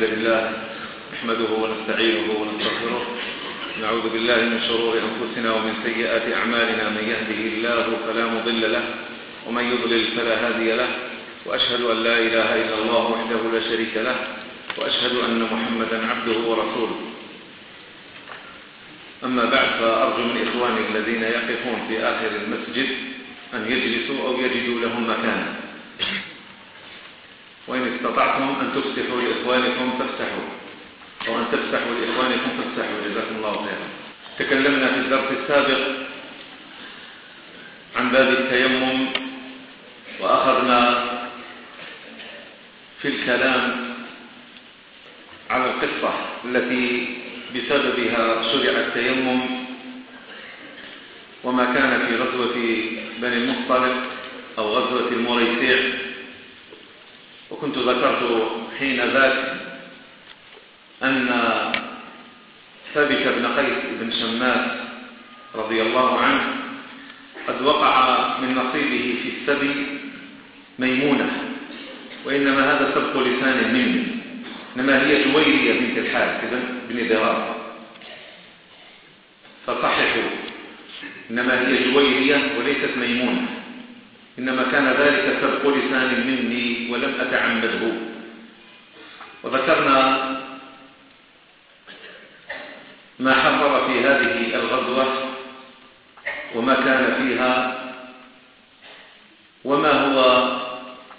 الحمد لله نحمده ونستعينه ونستغفره نعوذ بالله من شرور أنفسنا ومن سيئات أعمالنا من يهده الله فلا مضل له ومن يضلل فلا هادي له وأشهد أن لا إله إلا الله وحده لا شريك له وأشهد أن محمدا عبده ورسوله. أما بعد فأرجو من إخواني الذين يقفون في آخر المسجد أن يجلسوا أو يجدوا لهم مكانا. وإن استطعتم أن تفتحوا لإخوانكم فافتحوا وأن تفتحوا لإخوانكم فافتحوا جزاكم الله خيرا. تكلمنا في الدرس السابق عن باب التيمم وأخذنا في الكلام على القصة التي بسببها شرع التيمم وما كان في غزوة بني المصطلق أو غزوة المريسيع وكنت ذكرت حين ذاك أن ثابت بن قيس بن شماس رضي الله عنه قد وقع من نصيبه في السبي ميمونة وإنما هذا سبق لسان مني إنما هي جويلية بنت الحال كذا بن درار فصححوا إنما هي جويلية وليست ميمونة. إنما كان ذلك سبق لسان مني ولم أتعمده. وذكرنا ما حضر في هذه الغزوة وما كان فيها وما هو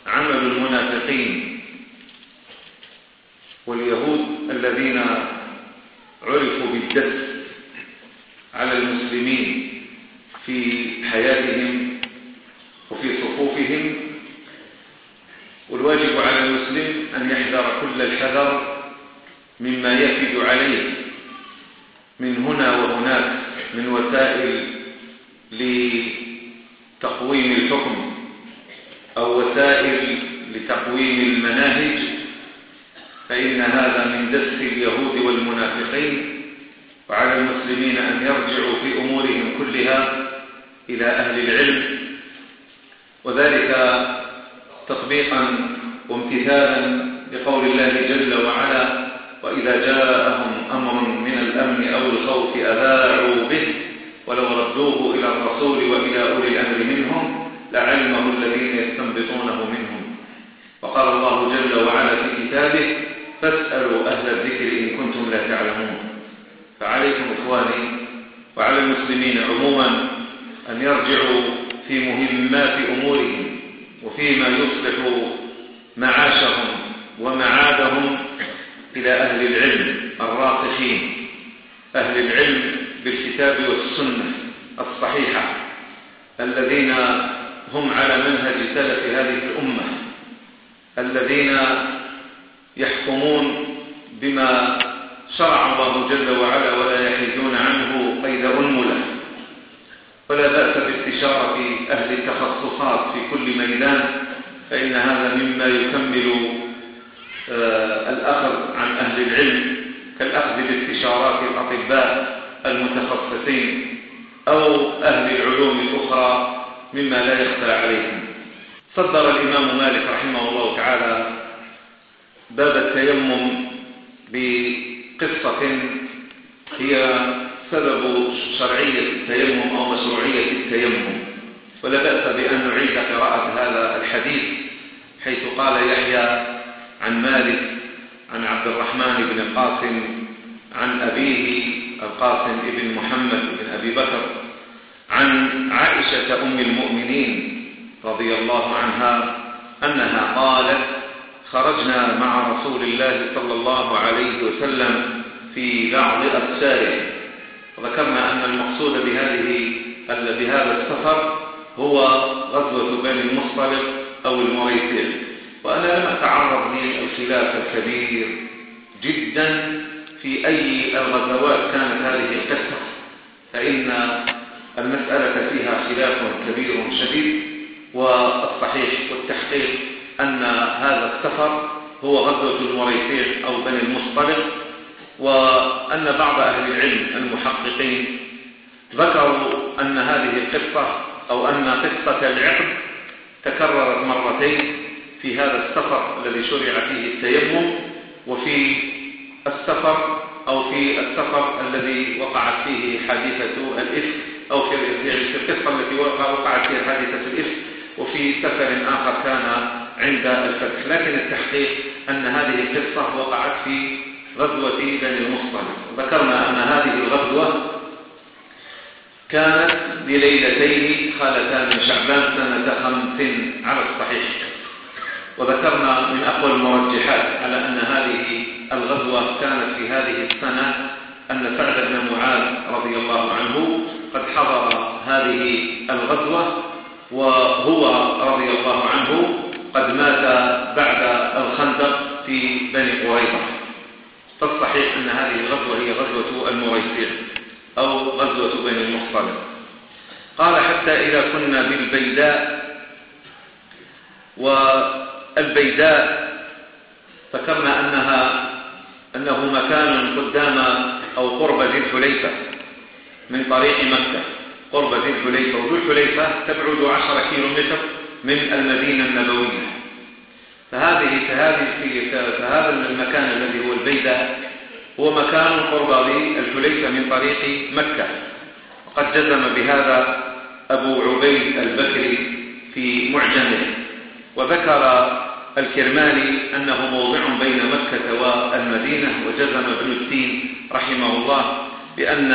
عمل المنافقين. واليهود الذين عرفوا بالدس على المسلمين في حياتهم وفي صفوفهم والواجب على المسلم أن يحذر كل الحذر مما يفد عليه من هنا وهناك من وسائل لتقويم الحكم أو وسائل لتقويم المناهج فإن هذا من دس اليهود والمنافقين وعلى المسلمين أن يرجعوا في أمورهم كلها إلى أهل العلم. وذلك تطبيقا وامتثالا بقول الله جل وعلا وإذا جاءهم أمر من الأمن أو الخوف أذاعوا به ولو ردوه إلى الرسول وإلى أولي الأمر منهم لعلمه الذين يستنبطونه منهم. وقال الله جل وعلا في كتابه فاسألوا أهل الذكر إن كنتم لا تعلمون. فعليكم إخواني وعلى المسلمين عموما أن يرجعوا في مهمات أمورهم وفيما يصلح معاشهم ومعادهم إلى أهل العلم الراقشين. أهل العلم بالكتاب والسنة الصحيحة الذين هم على منهج سلف هذه الأمة الذين يحكمون بما شرع الله جل وعلا ولا يحيدون عنه قيد أنملة. فلا بأس باستشارة أهل التخصصات في كل ميدان فإن هذا مما يكمل آه، الأخذ عن أهل العلم كالأخذ باستشارات الأطباء المتخصصين أو أهل العلوم الأخرى مما لا يخفى عليهم. صدر الإمام مالك رحمه الله تعالى باب التيمم بقصة هي سبب شرعية التيمم أو مشروعية التيمم. ولا بأس بأن نعيد قراءة هذا الحديث حيث قال يحيى عن مالك عن عبد الرحمن بن القاسم عن أبيه القاسم بن محمد بن أبي بكر عن عائشة أم المؤمنين رضي الله عنها أنها قالت خرجنا مع رسول الله صلى الله عليه وسلم في بعض أفساره ذكرنا أن المقصود بهذه بهذا السفر هو غزوة بني المصطلق أو المريتل وأنا لم أتعرض للخلاف الكبير جدا في أي الغزوات كانت هذه القصة فإن المسألة فيها خلاف كبير شديد والصحيح والتحقيق أن هذا السفر هو غزوة المريتل أو بني المصطلق وأن بعض أهل العلم المحققين ذكروا أن هذه القصة أو أن قصة العقد تكررت مرتين في هذا السفر الذي شرع فيه التيمم وفي السفر أو في السفر الذي وقعت فيه حادثة الإفك أو في يعني القصة التي وقعت فيها حادثة الإفك وفي سفر آخر كان عند الفتح. لكن التحقيق أن هذه القصة وقعت في غزوة بني المصطلق. ذكرنا أن هذه الغزوة كانت بليلتين خالتا من شعبان سنة خمس على الصحيح. وذكرنا من أقوى المرجحات على أن هذه الغزوة كانت في هذه السنة أن سعد بن معاذ رضي الله عنه قد حضر هذه الغزوة وهو رضي الله عنه قد مات بعد الخندق في بني قريظة. فالصحيح أن هذه الغزوة هي غزوة المريسير أو غزوة بني المحصلة قال حتى إذا كنا بالبيداء والبيداء فكما أنها أنه مكان قدام أو قرب ذي الحليفة من طريق مكة. قرب ذي الحليفة وذو الحليفة تبعد عشر كيلومتر من المدينة النبوية. فهذه فهذه فهذا المكان الذي هو البيدة هو مكان قرب الحليفة من طريق مكة. وقد جزم بهذا أبو عبيد البكري في معجمه. وذكر الكرماني أنه موضع بين مكة والمدينة وجزم ابن الدين رحمه الله بأن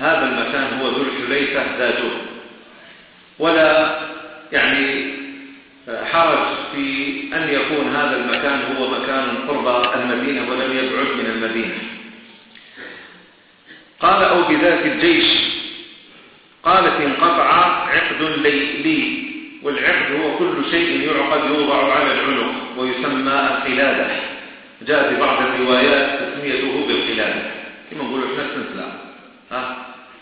هذا المكان هو ذو الحليفة ذاته. ولا يعني حرج في أن يكون هذا المكان هو مكان قرب المدينة ولم يبعد من المدينة. قال أو بذات الجيش. قالت انقطع عقد لي, لي. والعقد هو كل شيء يعقد يوضع على العنق ويسمى القلادة. جاء في بعض الروايات تسميته بالقلادة. كما نقول إحنا سنسلع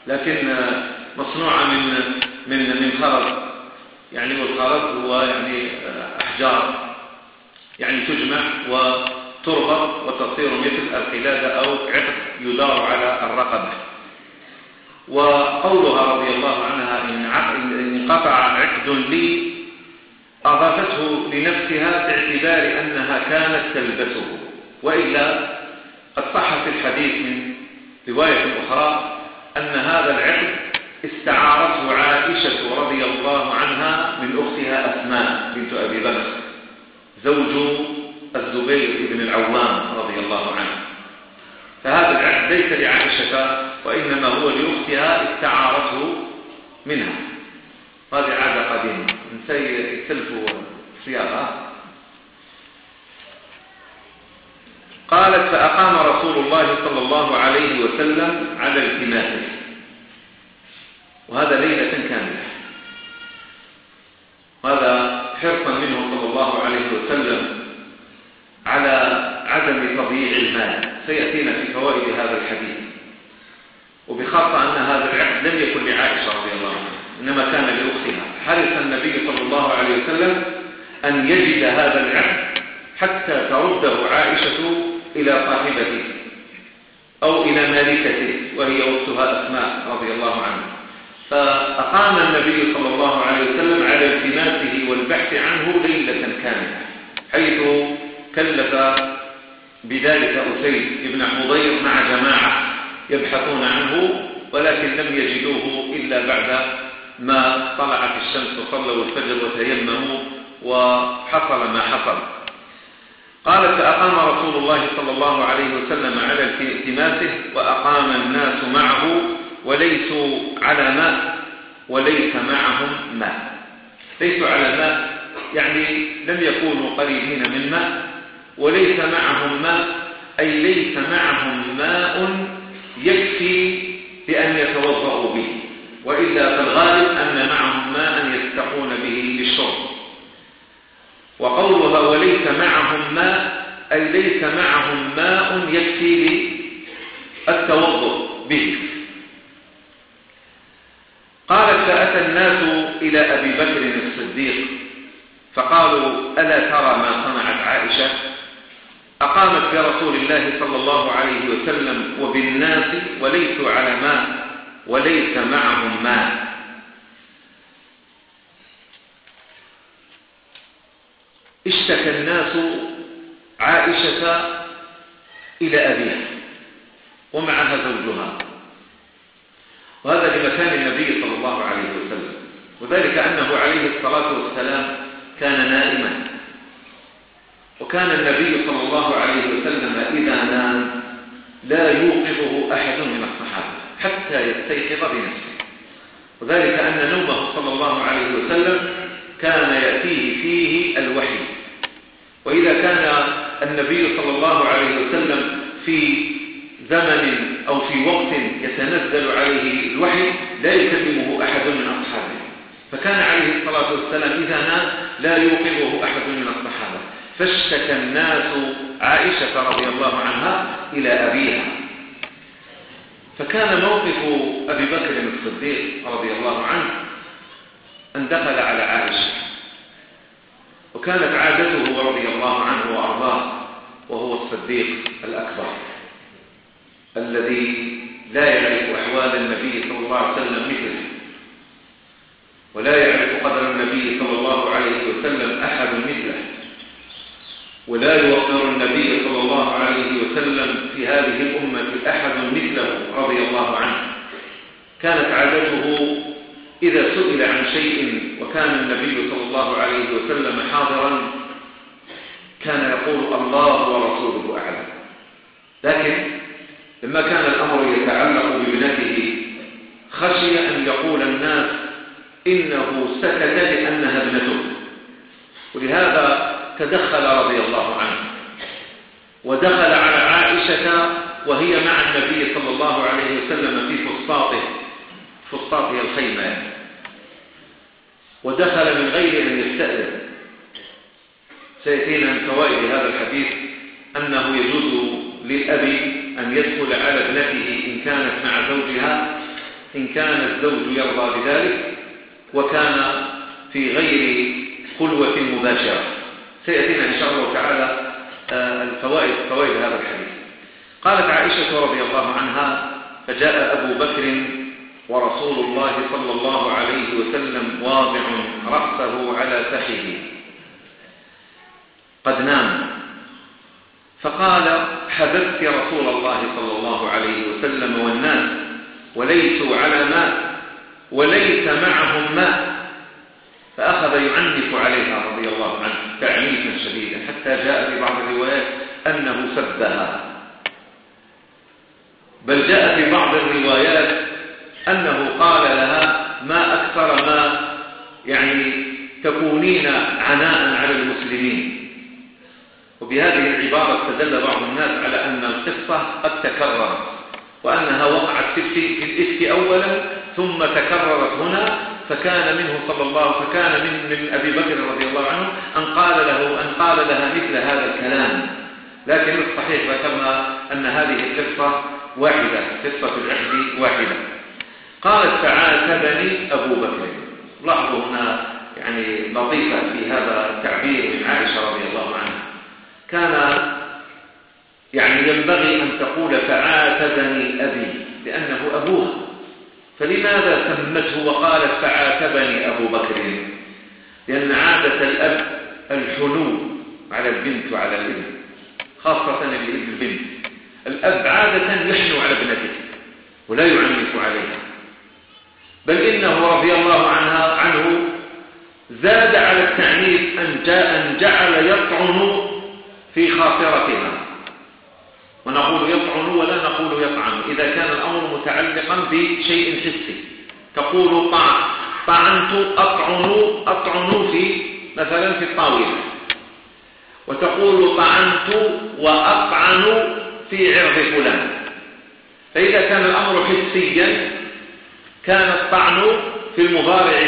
لكن مصنوعة من من من خرز يعني والخراب هو يعني آه، أحجار. يعني تجمع وتربط وتصير مثل القلادة أو عقد يدار على الرقبة. وقولها رضي الله عنها إن قطع عقد لي أضافته لنفسها باعتبار أنها كانت تلبسه. وإلا قد صح في الحديث من رواية أخرى أن هذا العقد استعارته عائشة رضي الله عنها من أختها أسماء بنت أبي بكر زوج الزبير بن العوام رضي الله عنه. فهذا العهد ليس لعائشة وإنما هو لأختها استعارته منها. هذه عادة قديمة. نسلفوا صياغة قالت فأقام رسول الله صلى الله عليه وسلم على الكنافس وهذا ليلة كاملة. هذا حرصا منه صلى الله عليه وسلم على عدم تضييع المال. سيأتينا في فوائد هذا الحديث. وبخاصة أن هذا العهد لم يكن لعائشة رضي الله عنها إنما كان لأختها. حرص النبي صلى الله عليه وسلم أن يجد هذا العهد حتى ترده عائشة إلى صاحبته أو إلى مالكته وهي أختها أسماء رضي الله عنها. فأقام النبي صلى الله عليه وسلم على التماسه والبحث عنه ليلة كاملة حيث كلف بذلك أسيد ابن حضير مع جماعة يبحثون عنه ولكن لم يجدوه إلا بعد ما طلعت الشمس وصلوا الفجر وتيمموا وحصل ما حصل. قال فأقام رسول الله صلى الله عليه وسلم على التماسه وأقام الناس معه وليسوا على ماء وليس معهم ماء. ليسوا على ماء يعني لم يكونوا قريبين من ماء. وليس معهم ماء أي ليس معهم ماء يكفي بأن يتوضأوا به. وإلا فالغالب أن معهم ماء يستقون به للشرب. وقولها وليس معهم ماء أي ليس معهم ماء يكفي للتوضع به. قالت فأتى الناس إلى أبي بكر الصديق فقالوا ألا ترى ما صنعت عائشة؟ أقامت برسول الله صلى الله عليه وسلم وبالناس وليس على ماء وليس معهم ماء اشتكى الناس عائشة إلى أبيها ومعها زوجها. وهذا لمكان النبي صلى الله عليه وسلم. وذلك أنه عليه الصلاة والسلام كان نائما. وكان النبي صلى الله عليه وسلم إذا نام لا يوقفه أحد من الصحابة حتى يستيقظ بنفسه. وذلك أن نومه صلى الله عليه وسلم كان يأتيه فيه الوحي. وإذا كان النبي صلى الله عليه وسلم في زمن أو في وقت يتنزل عليه الوحي لا يكلمه أحد من أصحابه. فكان عليه الصلاة والسلام إذا نام لا يوقظه أحد من الصحابة. فاشتكى الناس عائشة رضي الله عنها إلى أبيها. فكان موقف أبي بكر الصديق رضي الله عنه أن دخل على عائشة. وكانت عادته رضي الله عنه وأرضاه وهو الصديق الأكبر. الذي لا يعرف أحوال النبي صلى الله عليه وسلم مثله. ولا يعرف قدر النبي صلى الله عليه وسلم أحد مثله. ولا يوقر النبي صلى الله عليه وسلم في هذه الأمة أحد مثله رضي الله عنه. كانت عادته إذا سئل عن شيء وكان النبي صلى الله عليه وسلم حاضرا كان يقول الله ورسوله أعلم لكن لما كان الأمر يتعلق بابنته خشي أن يقول الناس إنه سكت لأنها ابنته. ولهذا تدخل رضي الله عنه. ودخل على عائشة وهي مع النبي صلى الله عليه وسلم في فسطاطه فسطاطه الخيمة. ودخل من غير أن يستأذن. سيأتينا من فوائد هذا الحديث أنه يجوز للأبي أن يدخل على ابنته إن كانت مع زوجها إن كان الزوج يرضى بذلك وكان في غير خلوة مباشرة. سيأتينا إن شاء الله تعالى آه، الفوائد فوائد هذا الحديث. قالت عائشة رضي الله عنها فجاء أبو بكر ورسول الله صلى الله عليه وسلم واضع رأسه على سحه قد نام. فقال حببت رسول الله صلى الله عليه وسلم والناس وليسوا على ماء وليس معهم ماء. فأخذ يعنف عليها رضي الله عنه تعنيفا شديدا حتى جاء في بعض الروايات أنه سبها. بل جاء في بعض الروايات أنه قال لها ما أكثر ما يعني تكونين عناء على المسلمين. وبهذه العبارة استدل بعض الناس على أن القصة قد تكررت وأنها وقعت في الإفك أولا ثم تكررت هنا فكان منه صلى الله فكان من, من أبي بكر رضي الله عنه أن قال له أن قال لها مثل هذا الكلام. لكن الصحيح ذكرنا أن هذه القصة واحدة قصة العهد واحدة. قالت فعاتبني أبو بكر. لاحظوا هنا يعني لطيفة في هذا التعبير من عائشة رضي الله عنها. كان يعني ينبغي أن تقول فعاتبني أبي لأنه أبوه. فلماذا سمته وقالت فعاتبني أبو بكر؟ لأن عادة الأب الحنو على البنت وعلى الابن خاصة الابن. البنت الأب عادة يحنو على ابنته ولا يعنف عليها. بل إنه رضي الله عنها عنه زاد على التعنيف أن, جاء أن جعل يطعن في خاطرتنا. ونقول يطعن ولا نقول يطعن إذا كان الأمر متعلقا بشيء حسي. تقول طعن طعنت أطعن أطعن في مثلا في الطاولة وتقول طعنت وأطعن في عرض فلان. فإذا كان الأمر حسيا كان الطعن في المضارع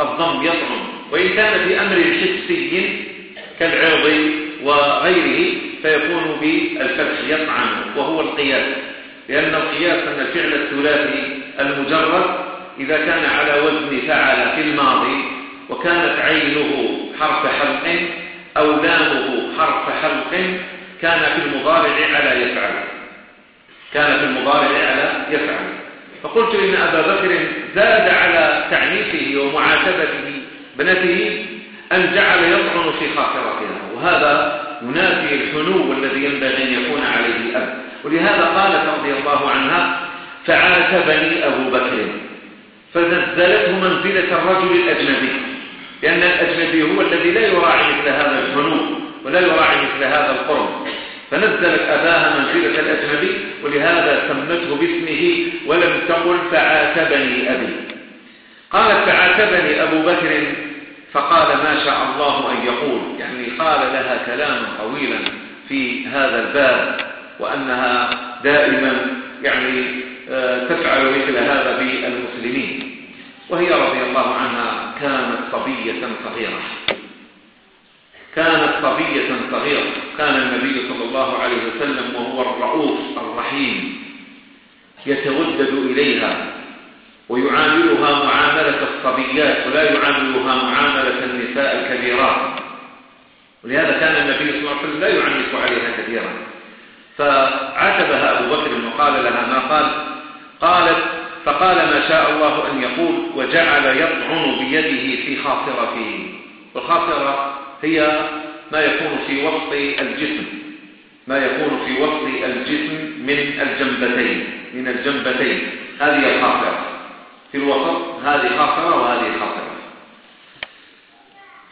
الضم يطعن. وإن كان في أمر حسي كالعرض وغيره فيكون بالفتح يطعن وهو القياس لأن القياس أن الفعل الثلاثي المجرد إذا كان على وزن فعل في الماضي وكانت عينه حرف حلق أو لامه حرف حلق كان في المضارع على يفعل. كان في المضارع على يفعل. فقلت إن أبا بكر زاد على تعنيفه ومعاتبته بنته أن جعل يطعن في خاطرتنا وهذا ينافي الحنو الذي ينبغي أن يكون عليه الأب. ولهذا قالت رضي الله عنها فعاتبني أبو بكر. فنزلته منزلة الرجل الأجنبي. لأن الأجنبي هو الذي لا يراعي مثل هذا الحنو ولا يراعي مثل هذا القرب فنزلت أباها منزلة الأجنبي ولهذا سمته باسمه ولم تقل فعاتبني أبي. قالت فعاتبني أبو بكر. فقال ما شاء الله أن يقول يعني قال لها كلاما طويلا في هذا الباب وأنها دائما يعني آه، تفعل مثل هذا بالمسلمين. وهي رضي الله عنها كانت صبية صغيرة. كانت صبية صغيرة. كان النبي صلى الله عليه وسلم وهو الرؤوف الرحيم يتودد إليها. ويعاملها معاملة الصبيات ولا يعاملها معاملة النساء الكبيرات. ولهذا كان النبي صلى الله عليه وسلم لا يعنف عليها كثيرا فعاتبها أبو بكر وقال لها ما قال؟ قالت فقال ما شاء الله أن يقول وجعل يطعن بيده في خاصرته. والخاصرة هي ما يكون في وسط الجسم ما يكون في وسط الجسم من الجنبتين من الجنبتين. هذه الخاصرة. في الوسط. هذه خاصرة وهذه خاصرة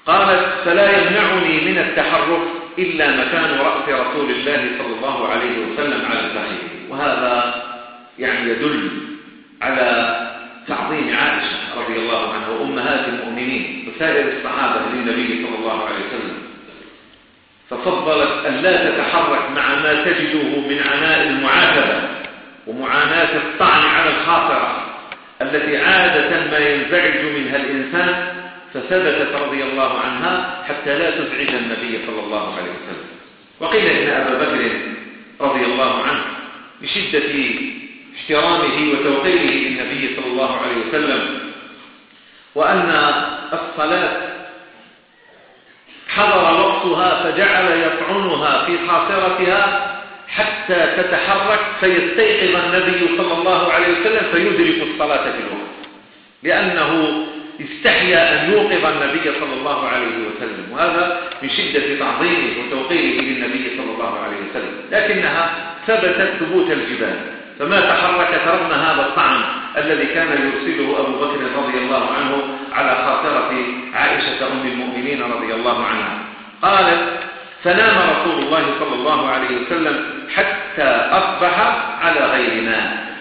قالت فلا يمنعني من التحرك إلا مكان رأس رسول الله صلى الله عليه وسلم على البحر. وهذا يعني يدل على تعظيم عائشة رضي الله عنها وأمهات المؤمنين وسائر الصحابة للنبي صلى الله عليه وسلم. ففضلت أن لا تتحرك مع ما تجده من عناء المعاتبة ومعاناة الطعن على الخاطرة. التي عادة ما ينزعج منها الإنسان فثبتت رضي الله عنها حتى لا تزعج النبي صلى الله عليه وسلم. وقيل إن أبا بكر رضي الله عنه بشدة احترامه وتوقيره للنبي صلى الله عليه وسلم وأن الصلاة حضر وقتها فجعل يطعنها في حاصرتها حتى تتحرك فيستيقظ النبي صلى الله عليه وسلم فيدرك الصلاة في الوقت. لأنه استحيا أن يوقظ النبي صلى الله عليه وسلم. وهذا من شدة تعظيمه وتوقيره للنبي صلى الله عليه وسلم. لكنها ثبتت ثبوت الجبال. فما تحرك رغم هذا الطعن الذي كان يرسله أبو بكر رضي الله عنه على خاطرة عائشة أم المؤمنين رضي الله عنها. قالت فنام رسول الله صلى الله عليه وسلم حتى أصبح على غير ماء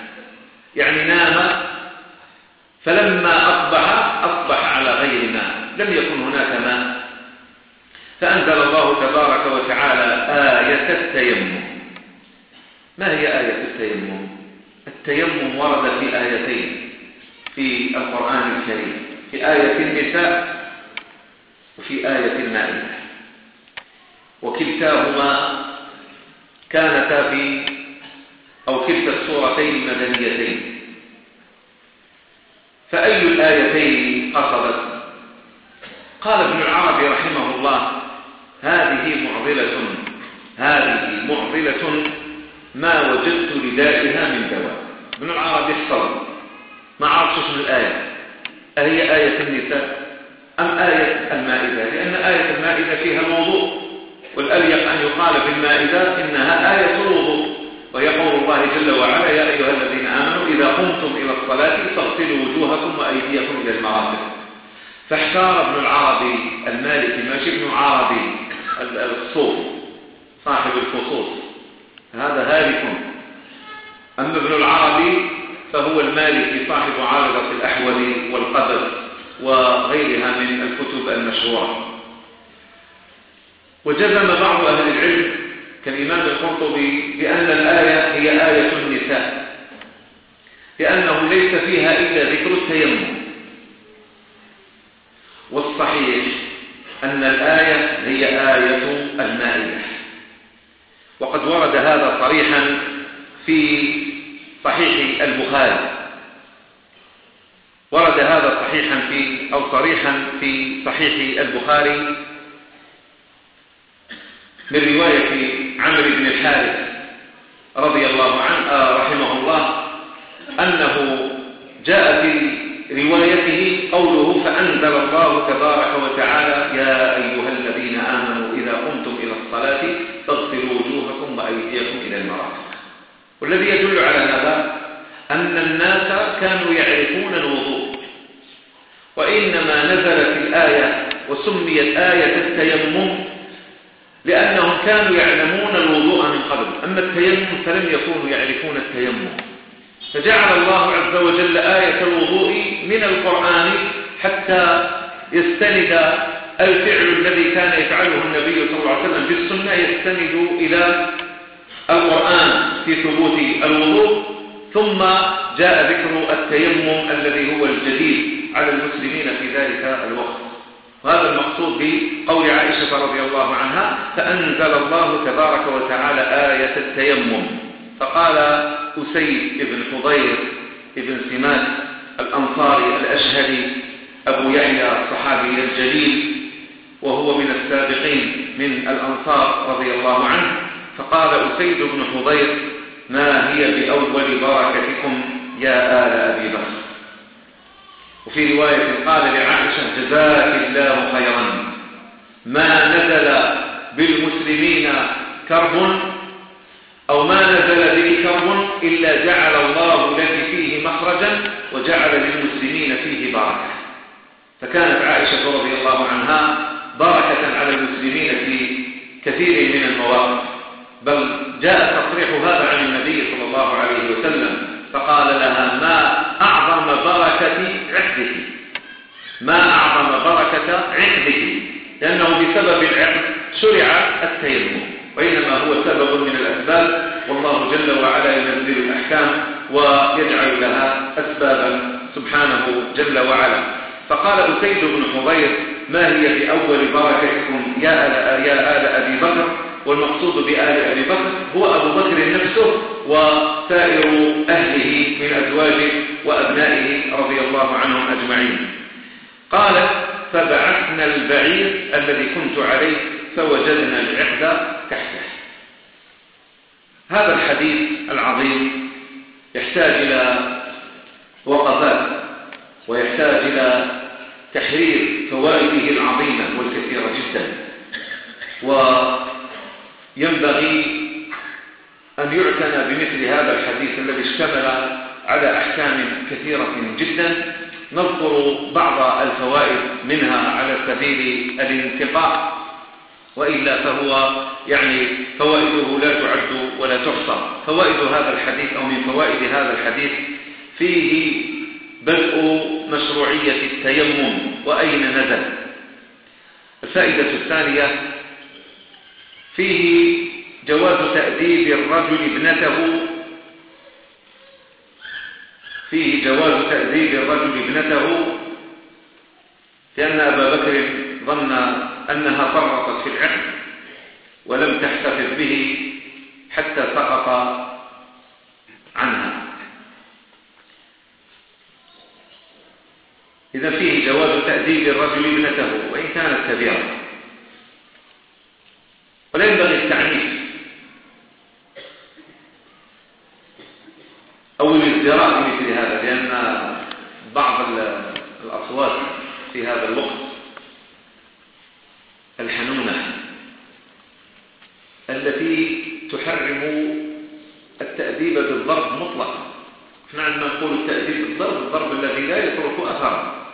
يعني نام فلما أصبح أصبح على غير ماء لم يكن هناك ماء. فأنزل الله تبارك وتعالى آية التيمم. ما هي آية التيمم؟ التيمم ورد في آيتين في القرآن الكريم. في آية النساء وفي آية المائدة. وكلتاهما كانتا في أو كلتا الصورتين مدنيتين. فأي الآيتين قصدت؟ قال ابن العربي رحمه الله هذه معضلة هذه معضلة ما وجدت لذاتها من دواء. ابن العربي الصبر ما عرفت اسم الآية. أهي آية النساء؟ أم آية المائدة؟ لأن آية المائدة فيها موضوع. والأليق أن يقال في المائدة إنها آية الوضوء. ويقول الله جل وعلا يا أيها الذين آمنوا إذا قمتم إلى الصلاة فاغسلوا وجوهكم وأيديكم إلى المرافق. فاحتار ابن العربي المالكي ماشي ابن عربي الصوف صاحب الفصوص. هذا هالك. أما ابن العربي فهو المالكي صاحب عارضة الأحول والقدر وغيرها من الكتب المشهورة. وجزم بعض أهل العلم كالإمام القرطبي بأن الآية هي آية النساء لأنه ليس فيها إلا ذكر التيمم. والصحيح أن الآية هي آية المائدة وقد ورد هذا صريحا في صحيح البخاري. ورد هذا صحيحا في أو صريحا في صحيح البخاري من رواية عمرو بن الحارث رضي الله عنه آه، رحمه الله أنه جاء في روايته قوله فأنزل الله تبارك وتعالى يا أيها الذين آمنوا إذا قمتم إلى الصلاة فاغسلوا وجوهكم وأيديكم إلى المرافق. والذي يدل على هذا أن الناس كانوا يعرفون الوضوء وإنما نزلت الآية وسميت آية التيمم لأنهم كانوا يعلمون الوضوء من قبل. أما التيمم فلم يكونوا يعرفون التيمم. فجعل الله عز وجل آية الوضوء من القرآن حتى يستند الفعل الذي كان يفعله النبي صلى الله عليه وسلم في السنة يستند إلى القرآن في ثبوت الوضوء. ثم جاء ذكر التيمم الذي هو الجديد على المسلمين في ذلك الوقت. وهذا المقصود بقول عائشة رضي الله عنها فأنزل الله تبارك وتعالى آية التيمم. فقال أسيد بن حضير بن سمات الأنصاري الأشهري أبو يعلى الصحابي الجليل وهو من السابقين من الأنصار رضي الله عنه. فقال أسيد بن حضير ما هي بأول بركتكم يا آل أبي بكر؟ وفي رواية قال لعائشة جزاك الله خيرا. ما نزل بالمسلمين كرب أو ما نزل به كرب إلا جعل الله لك فيه مخرجا وجعل للمسلمين فيه بركة. فكانت عائشة رضي الله عنها بركة على المسلمين في كثير من المواقف. بل جاء تصريح هذا عن النبي صلى الله عليه وسلم. فقال لها ما أعظم بركة عقدك؟ ما أعظم بركة عقدك؟ لأنه بسبب العقد شرع التيمم وإنما هو سبب من الأسباب والله جل وعلا ينزل الأحكام ويجعل لها أسبابا سبحانه جل وعلا. فقال أسيد بن حضير ما هي بأول بركتكم يا آل, يا آل أبي بكر؟ والمقصود بأهل أبي بكر هو أبو بكر نفسه وسائر أهله من أزواجه وأبنائه رضي الله عنهم أجمعين. قال فبعثنا البعير الذي كنت عليه فوجدنا العقد تحته. هذا الحديث العظيم يحتاج إلى وقفات ويحتاج إلى تحرير فوائده العظيمة والكثيرة جدا. و ينبغي أن يعتنى بمثل هذا الحديث الذي اشتمل على أحكام كثيرة جدا. نذكر بعض الفوائد منها على سبيل الانتقاء وإلا فهو يعني فوائده لا تعد ولا تحصى. فوائد هذا الحديث أو من فوائد هذا الحديث فيه بدء مشروعية التيمم وأين نزل؟ الفائدة الثانية فيه جواز تأديب الرجل ابنته. فيه جواز تأديب الرجل ابنته. لأن أبا بكر ظن أنها فرطت في العقل ولم تحتفظ به حتى سقط عنها. إذا فيه جواز تأديب الرجل ابنته وإن كانت كبيرة ولا ينبغي التعنيف أو الازدراء مثل هذا لأن بعض الأصوات في هذا الوقت الحنونة التي تحرم التأديب بالضرب مطلقا. إحنا عندما نقول التأديب بالضرب الضرب الذي لا يترك أثر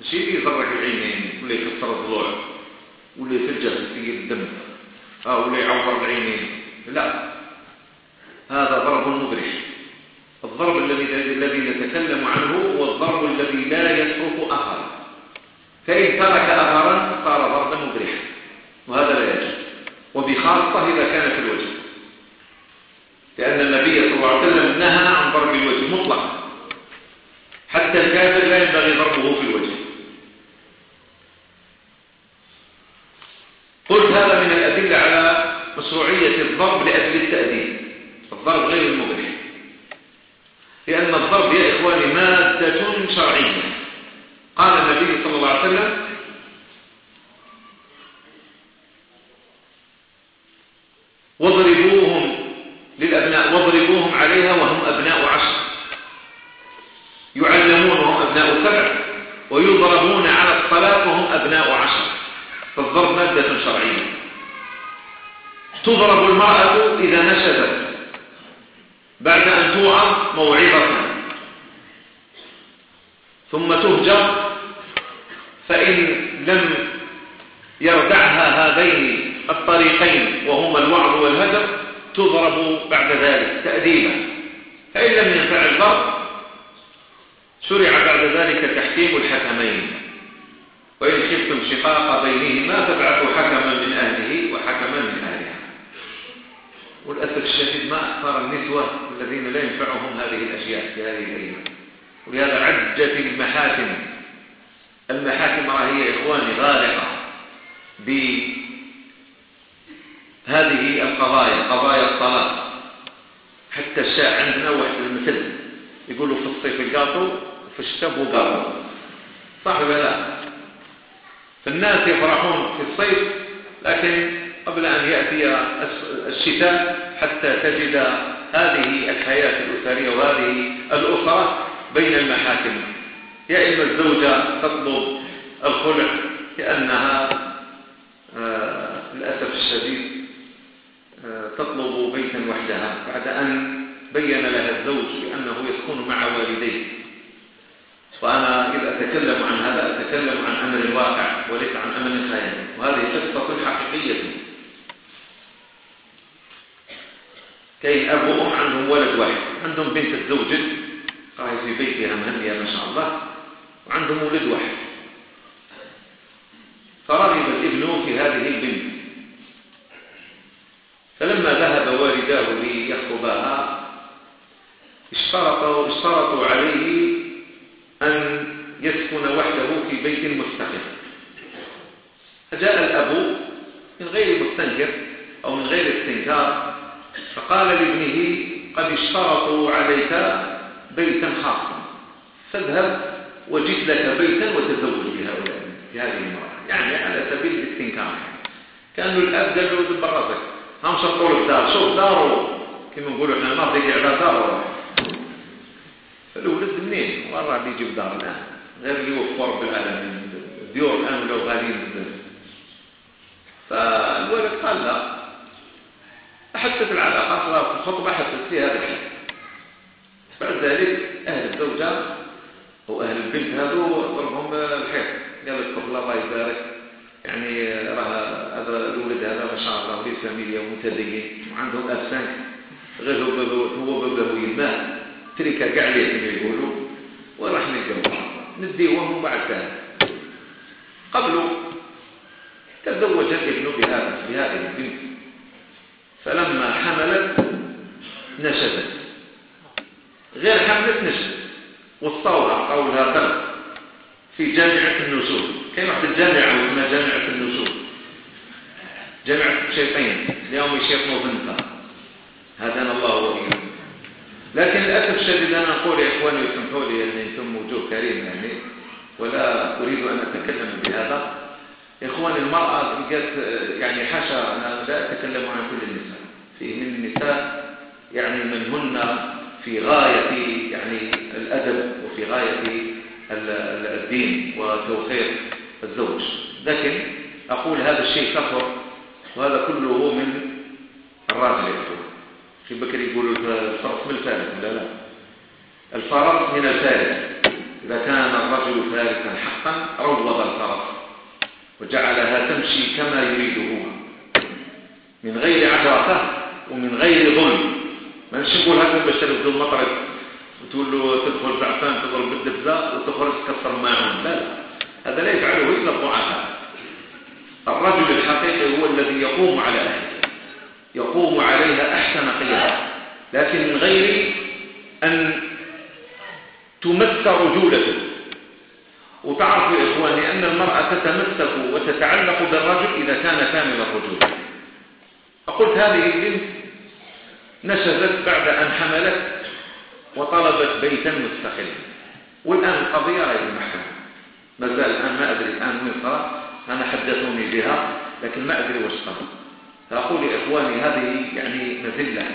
ماشي؟ يضرك العينين ولا يكسر الضلوع ولا يفجر في الدم. هؤلاء عبر بعينين لا. هذا ضرب مبرح. الضرب الذي الذي نتكلم عنه هو الضرب الذي لا يترك أثرا. فإن ترك أثرا صار ضربا مبرحا وهذا لا يجوز. وبخاصة إذا كان في الوجه. لأن النبي صلى الله عليه وسلم نهى عن ضرب الوجه مطلقا. حتى الكافر لا ينبغي ضربه في الوجه. الضرب لأجل التأديب. الضرب غير المغري لأن الضرب يا إخواني مادة شرعية. قال النبي صلى الله عليه وسلم واضربوهم للأبناء واضربوهم عليها وهم أبناء عشر. يعلمون وهم أبناء سبع ويضربون على الصلاة وهم أبناء عشر. فالضرب مادة شرعية. تضرب المرأة إذا نشبت بعد أن توعظ موعظة. ثم تهجر فإن لم يردعها هذين الطريقين وهما الوعظ والهجر تضرب بعد ذلك تأديبا. فإن لم ينفع الضرب شرع بعد ذلك تحكيم الحكمين. وإن خفتم شقاق بينهما فابعثوا حكما من أهله وحكما من والأسف الشديد ما أكثر النسوة الذين لا ينفعهم هذه الأشياء في هذه الأيام. ولهذا عجت المحاكم. المحاكم هي إخواني غارقة بهذه القضايا قضايا الطلاق. حتى الشاع عندنا واحد المثل يقولوا في الصيف القاطو وفي الشتب وقاطو صح ولا لا فالناس يفرحون في الصيف لكن قبل أن يأتي الشتاء حتى تجد هذه الحياة الأسرية وهذه الأسرة بين المحاكم. يا إما الزوجة تطلب الخلع لأنها آه، للأسف الشديد آه، تطلب بيتا وحدها بعد أن بين لها الزوج بأنه يسكن مع والديه. وأنا إذا أتكلم عن هذا أتكلم عن أمر الواقع وليس عن أمر خيالي وهذه قصة حقيقية. كاين اب وام عندهم ولد واحد عندهم بنت تزوجت راهي في بيتها مهنيه ما شاء الله وعندهم ولد واحد. فرغب الابن في هذه البنت. فلما ذهب والداه ليخطبها اشترطوا اشترطوا عليه أن يسكن وحده في بيت مستقر فجاء الاب من غير مستنكر أو من غير استنكار فقال لابنه قد اشترطوا عليك بيتا خاصا. فاذهب وجد لك بيتا وتزوج بهؤلاء بهذه المرأة. يعني على سبيل الاستنكار. كأنه الأب قال له براسك هم شطوا له دار شوف داره. كما نقول إحنا ما بدك على داره. فالولد منين؟ وراه بيجي بدارنا غير اللي يوفر بالعلم الديور الآن لو غاليين فالولد قال لا. أحدث العلاقات حتى في فيها الحين بعد ذلك أهل الزوجة أو أهل البنت هذو ضربهم الحيط قال لك الله يبارك. يعني راه هذا الولد هذا ما شاء الله ولي فاميليا ومتدين وعندهم أفسان غير هو بابه يماه تركة كاع ليه كما يقولوا. وراح نتجوز نديوه من بعد ثاني قبله تزوجت ابنه بهذا بهذه البنت. فلما حملت نشدت. غير حملت نشدت. والطورة قولها بل في جامعة النزول. كما في الجامعة وما جامعة النزول؟ جامعة الشيطين اليوم يشيطنوا بنتا هدانا الله وإياكم. لكن للأسف الشديد أنا أقول يا إخواني وسمحوا لي أن أنتم وجوه كريم يعني ولا أريد أن أتكلم بهذا. إخوان المرأة جت يعني حاشا أنا لا أتكلم عن كل النساء. في من النساء يعني من هن في غاية يعني الأدب وفي غاية الدين وتوخير الزوج. لكن أقول هذا الشيء كفر وهذا كله من الراجل يقول في بكر يقول الفرق من الثالث لا لا. الفرق من الثالث إذا كان الرجل ثالثا حقا روض الفرق. وجعلها تمشي كما يريدهما. من غير عجرفة ومن غير ظلم. ما نشوفوا هذا باش تلفظوا المطرب وتقول له تدخل زعفان تضرب بالدبزة وتخرج تكسر معهم لا لا. هذا لا يفعله إلا الضعفاء. الرجل الحقيقي هو الذي يقوم على أهله. يقوم عليها أحسن قيام لكن من غير أن تمت رجولته. وتعرف يا إخواني أن المرأة تتمسك وتتعلق بالرجل إذا كان كامل الرجل. فقلت هذه البنت نشذت بعد أن حملت وطلبت بيتا مستقلا والآن القضية غير المحكمة. ما زال الآن ما أدري الآن وين صار. أنا حدثوني بها لكن ما أدري وش صار. فأقول يا إخواني هذه يعني مذلة.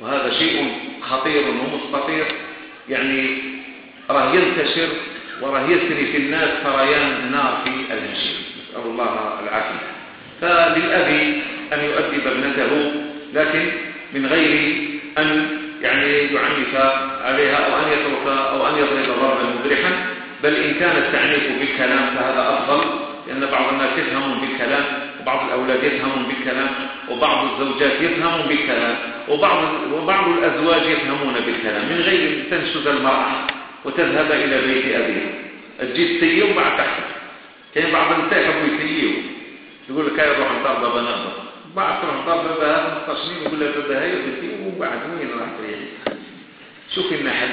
وهذا شيء خطير ومستطير. يعني راه ينتشر وراه يسري في الناس سريان النار في الجحيم نسأل الله العافية. فللأب أن يؤدب ابنته لكن من غير أن يعني يعنف عليها أو أن يترك أو أن يضرب ضربا مبرحا بل إن كان التعنيف بالكلام فهذا أفضل لأن بعض الناس يفهمون بالكلام وبعض الأولاد يفهمون بالكلام وبعض الزوجات يفهمون بالكلام وبعض, وبعض الأزواج يفهمون بالكلام. من غير أن تنشد المرأة. وتذهب إلى بيت أبيه. تجي سيئه بعد تحت. كان بعض المتاحب يسيئه يقول لك أنا روح انطار بابا نظر. بعد روح انطار بابا هذا التصميم يقول لك بابا هاي وتسيئه وبعد وين راح تريعي شوف النحل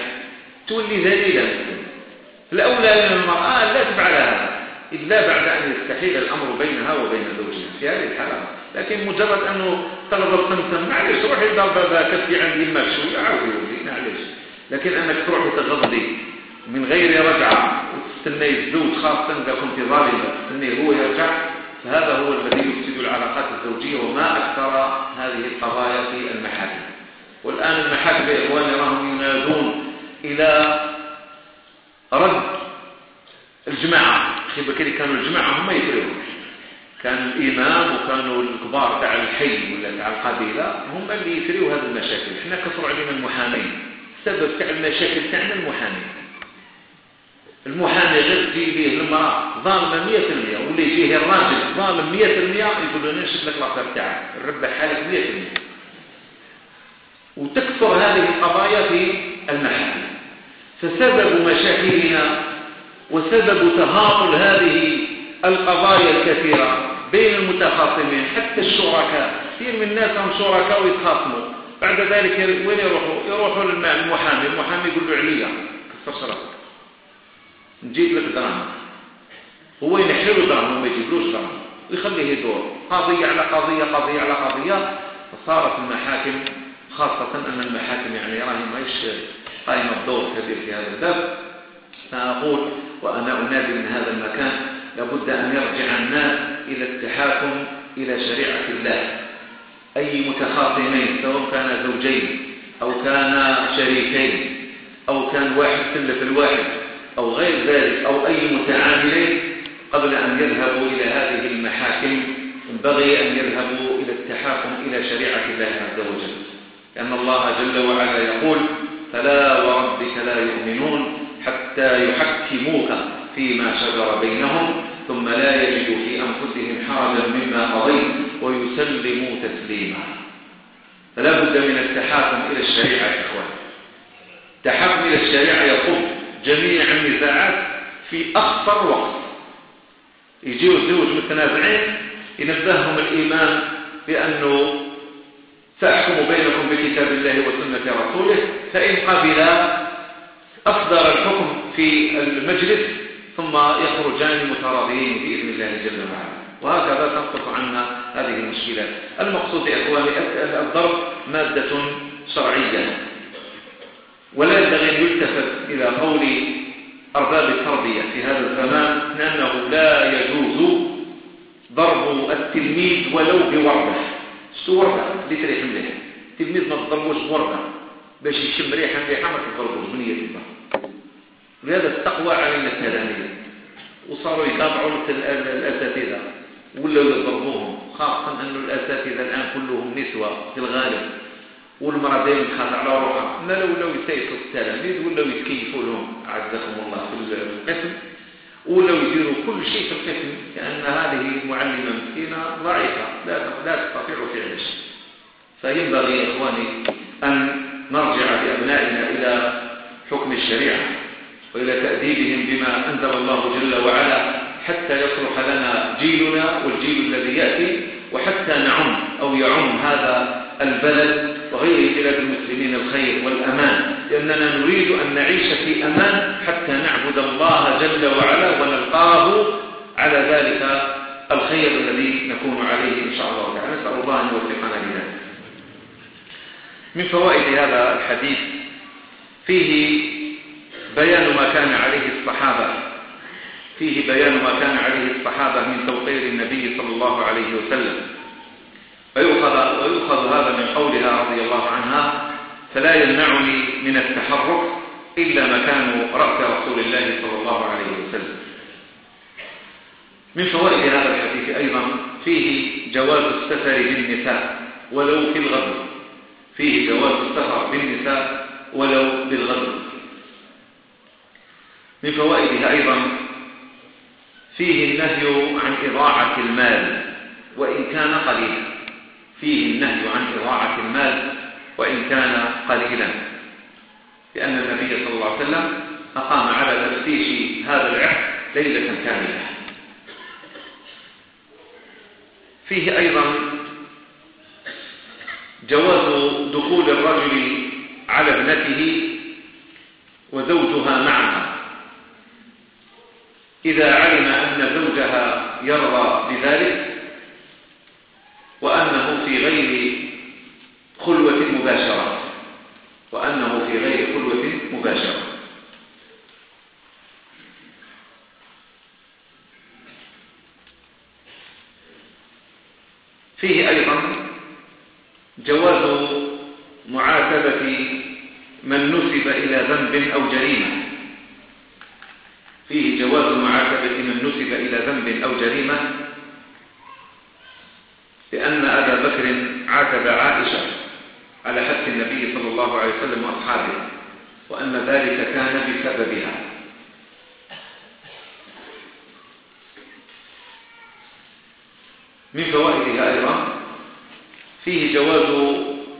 تولي ذليلا الأولى من المرأة لا تفعل هذا إلا بعد أن يستحيل الأمر بينها وبين زوجها. في هذه الحالة. لكن مجرد أنه طلب الطمسم معلش روح يضرب بابا كفي عندي المكشوف عاوز يولي معلش لكن انك تروح تغضي من غير رجعة. وتستنى الزوج خاصة إذا كنت ظالمة تستنى هو يرجع. فهذا هو الذي يفسد العلاقات الزوجية وما أكثر هذه القضايا في المحاكم. والآن المحاكم يا إخواني راهم ينادون إلى رد الجماعة. أخي بكري كانوا الجماعة هم يكرهون كان الإمام وكانوا الكبار تاع الحي ولا تاع القبيلة هم اللي يثريوا هذه المشاكل. إحنا كثر علينا المحامين. السبب تاع المشاكل تاعنا المحامي. المحامي غير تجي ليه المرأة ظالمة 100% واللي فيه الراجل ظالم 100% يقول له نشد لك الأثر تاعك نربح حالك 100% وتكثر هذه القضايا في المحاكم. فسبب مشاكلنا وسبب تهاطل هذه القضايا الكثيرة بين المتخاصمين حتى الشركاء كثير من الناس هم شركاء ويتخاصموا. بعد ذلك وين يروحوا؟ يروحوا للمحامي المحامي يقول له عليا كثر صلاتك نجيب لك دراهم. هو ينحل دراهم وما يجيبلوش دراهم. ويخليه يدور. قضية على قضية قضية على قضية. فصارت المحاكم خاصة أن المحاكم يعني راهي ماهيش قائمة بدور كبير في هذا الباب. فأقول وأنا أنادي من هذا المكان لابد أن يرجع الناس إلى التحاكم إلى شريعة الله. أي متخاصمين سواء كان زوجين أو كان شريكين أو كان واحد سلة الواحد أو غير ذلك أو أي متعاملين قبل أن يذهبوا إلى هذه المحاكم ينبغي أن يذهبوا إلى التحاكم إلى شريعة الله عز وجل. لأن الله جل وعلا يقول فلا وربك لا يؤمنون حتى يحكموك فيما شجر بينهم ثم لا يجدوا في أنفسهم حرجا مما قضيت ويسلموا تسليما. فلا بد من التحاكم إلى الشريعة يا إخوان. التحاكم إلى الشريعة يقوم جميع النزاعات في أخطر وقت. يجيوا الزوج متنازعين ينبههم الإيمان بأنه تحكم بينكم بكتاب الله وسنة رسوله فإن قبل أصدر الحكم في المجلس ثم يخرجان متراضين بإذن الله جل وعلا. وهكذا تنقص عنا هذه المشكلات. المقصود يا إخواني الضرب مادة شرعية. ولا ينبغي أن يلتفت إلى قول أرباب التربية في هذا الزمان أنه لا يجوز ضرب التلميذ ولو بوردة. سورة لتريح مليح تلميذ ما تضربوش بوردة. باش يشم ريحة ريحة ما تضربوش. بنية الضرب؟ وهذا التقوى علينا التلاميذ وصاروا يقاطعوا الأساتذة. ولاو يضربوهم خاصة أن الأساتذة الآن كلهم نسوة في الغالب. والمرأة دائما تخاف على روحها ما لو لو يتيقوا التلاميذ ولاو يتكيفوا لهم. أعزكم الله في القسم. ولو يديروا كل شيء في القسم كان هذه المعلمه مسكينة ضعيفة. لا تستطيع فعل شيء فينبغي يا إخواني أن نرجع بأبنائنا إلى حكم الشريعة. وإلى تأديبهم بما أنزل الله جل وعلا حتى يصلح لنا جيلنا والجيل الذي يأتي وحتى نعم أو يعم هذا البلد وغير بلاد المسلمين الخير والأمان. لأننا نريد أن نعيش في أمان حتى نعبد الله جل وعلا ونلقاه على ذلك الخير الذي نكون عليه إن شاء الله تعالى. نسأل الله أن يوفقنا لذلك. من فوائد هذا الحديث فيه بيان ما كان عليه الصحابة. فيه بيان ما كان عليه الصحابة من توقير النبي صلى الله عليه وسلم. ويؤخذ, ويؤخذ هذا من قولها رضي الله عنها فلا يمنعني من التحرك إلا مكان رأس رسول الله صلى الله عليه وسلم. من فوائد هذا الحديث أيضا فيه جواز السفر بالنساء ولو في الغضب فيه جواز السفر بالنساء ولو بالغضب من فوائدها أيضا. فيه النهي عن إضاعة المال وإن كان قليلا. فيه النهي عن إضاعة المال وإن كان قليلا. لأن النبي صلى الله عليه وسلم أقام على تفتيش هذا العهد ليلة كاملة. فيه أيضا جواز دخول الرجل على ابنته وزوجها معها إذا علم أن زوجها يرضى بذلك وأنه في غير خلوة مباشرة وأنه في غير خلوة مباشرة. فيه أيضا جواز معاتبة من نسب إلى ذنب أو جريمة. نسب إلى ذنب أو جريمة لأن أبا بكر عاتب عائشة على حث النبي صلى الله عليه وسلم وأصحابه وأن ذلك كان بسببها. من فوائدها أيضا فيه جواز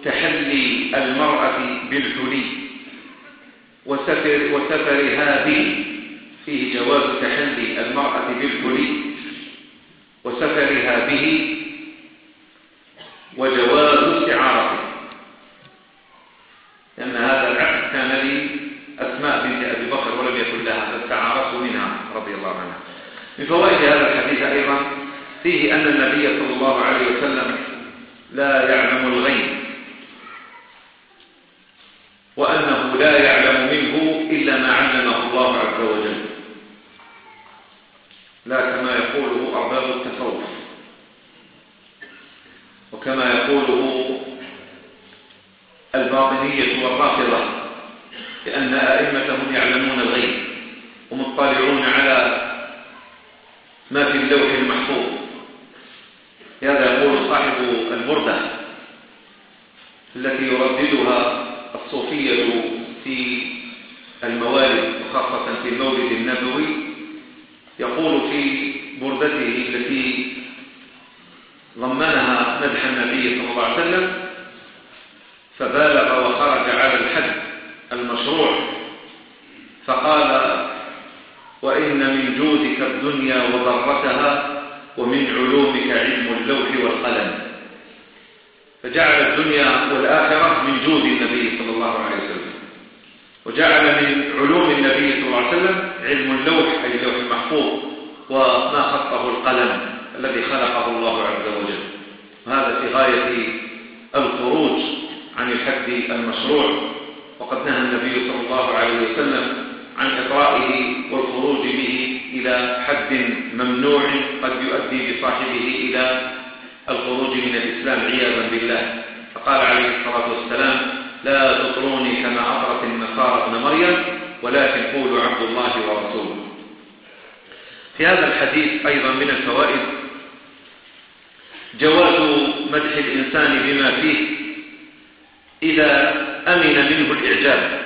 تحلي المرأة بالحلي وسفر وسفرها به فيه جواز تحلي المرأة بالحلي وسفرها به وجواز استعارته. لأن هذا العقد كان لأسماء بنت أبي بكر ولم يكن لها فاستعارته منها رضي الله عنها. من فوائد هذا الحديث أيضا فيه أن النبي صلى الله عليه وسلم لا يعلم الغيب وأنه تقوله الباطنية والرافضة لأن أئمتهم يعلمون الغيب ومطلعون على ما في اللوح المحفوظ. هذا يقول صاحب البردة التي يرددها الصوفية في الموالد وخاصة في المولد النبوي يقول في بردته التي ضمنها نبح النبي صلى الله عليه وسلم فبالغ وخرج على الحد المشروع فقال وإن من جودك الدنيا وضرتها ومن علومك علم اللوح والقلم. فجعل الدنيا والآخرة من جود النبي صلى الله عليه وسلم. وجعل من علوم النبي صلى الله عليه وسلم علم اللوح أي اللوح المحفوظ وما خطه القلم الذي خلقه الله عز وجل. هذا في غاية الخروج عن الحد المشروع. وقد نهى النبي صلى الله عليه وسلم عن إطرائه والخروج به إلى حد ممنوع قد يؤدي بصاحبه إلى الخروج من الإسلام عياذا بالله. فقال عليه الصلاة والسلام لا تطروني كما أطرت النصارى ابن مريم ولكن قولوا عبد الله ورسوله. في هذا الحديث أيضا من الفوائد جواز مدح الإنسان بما فيه إذا أمن منه الإعجاب.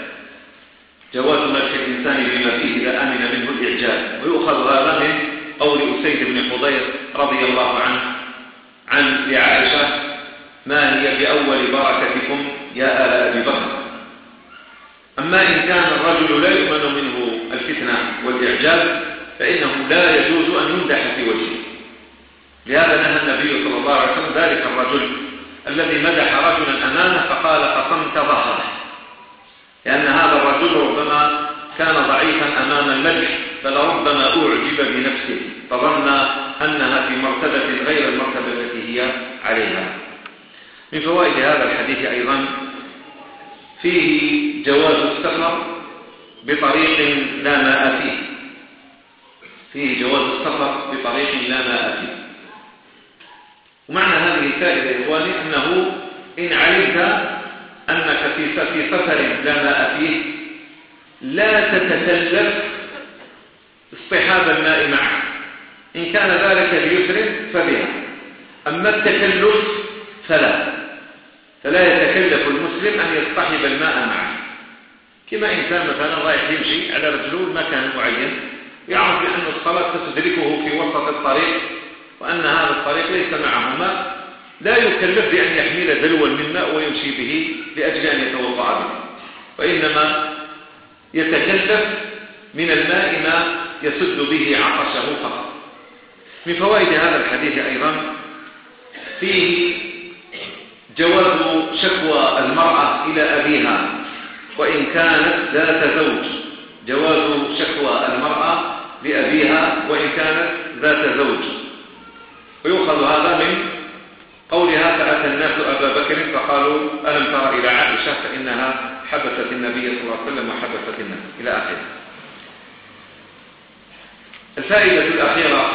جواز مدح الإنسان بما فيه إذا أمن منه الإعجاب. ويؤخذ هذا من قول أسيد بن حضير رضي الله عنه عن لعائشة ما هي بأول بركتكم يا آل أبي بكر؟ أما إن كان الرجل لا يؤمن منه الفتنة والإعجاب فإنه لا يجوز أن يمدح في وجهه. لهذا نهى النبي صلى الله عليه وسلم ذلك الرجل الذي مدح رجلا أمانه فقال قصمت ظهره. لأن هذا الرجل ربما كان ضعيفا أمام المدح فلربما أعجب بنفسه فظن أنها في مرتبة غير المرتبة التي هي عليها. من فوائد هذا الحديث أيضا فيه جواز السفر بطريق لا ماء فيه. فيه جواز السفر بطريق لا ماء فيه. ومعنى هذه الفائدة يا إخواني أنه إن علمت أنك في سفر لا ماء فيه لا تتكلف اصطحاب الماء معك. إن كان ذلك ليسر فبها. أما التكلف فلا. فلا يتكلف المسلم أن يصطحب الماء معه. كما إنسان مثلا رايح يمشي على رجله مكان معين يعرف بأن الصلاة ستدركه في وسط الطريق. وأن هذا الطريق ليس معه ماء لا يكلف بأن يحمل دلوا من ماء ويمشي به لأجل أن يتوقع به. وإنما يتكلف من الماء ما يسد به عطشه فقط. من فوائد هذا الحديث أيضا فيه جواب شكوى المرأة إلى أبيها وإن كانت ذات زوج. جواز شكوى المرأة لأبيها وإن كانت ذات زوج. ويؤخذ هذا من قولها فأتى الناس أبا بكر فقالوا ألم ترى إلى عائشة فإنها حبثت النبي صلى الله عليه وسلم وحبثت الناس إلى آخره. الفائدة الأخيرة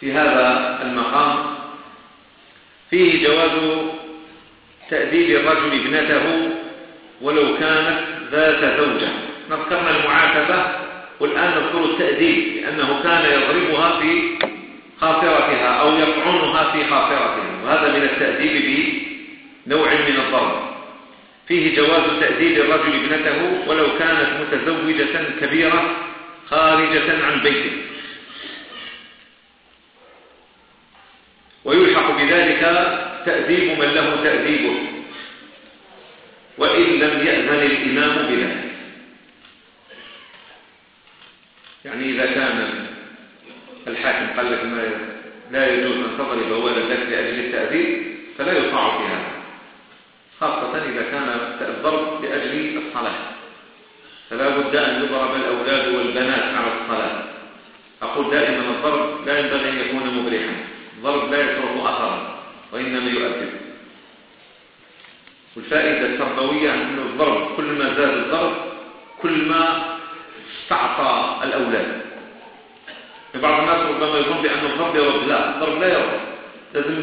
في هذا المقام فيه جواز تأديب الرجل ابنته ولو كانت ذات زوجة. نذكرنا المعاتبة والآن نذكر التأديب لأنه كان يضربها في خافرتها أو يطعنها في خافرتها وهذا من التأديب بنوع من الضرب. فيه جواز تأديب الرجل ابنته ولو كانت متزوجة كبيرة خارجة عن بيته. ويلحق بذلك تأديب من له تأديبه. وإن لم يأذن الإمام بذلك. يعني إذا كان الحاكم قال لك ما لا يجوز أن تضرب بوالا لك لأجل التأذيب فلا يطاع في هذا. خاصة إذا كان الضرب لأجل الصلاة. فلا بد أن يضرب الأولاد والبنات على الصلاة. أقول دائما الضرب لا ينبغي أن يكون مبرحا. الضرب لا يترك أثرا وإنما يؤثر والفائدة التربوية أن الضرب كل ما زاد الضرب كل ما استعطى الأولاد. بعض الناس ربما يظن بأن الضرب يرد لا الضرب لا يرد لازم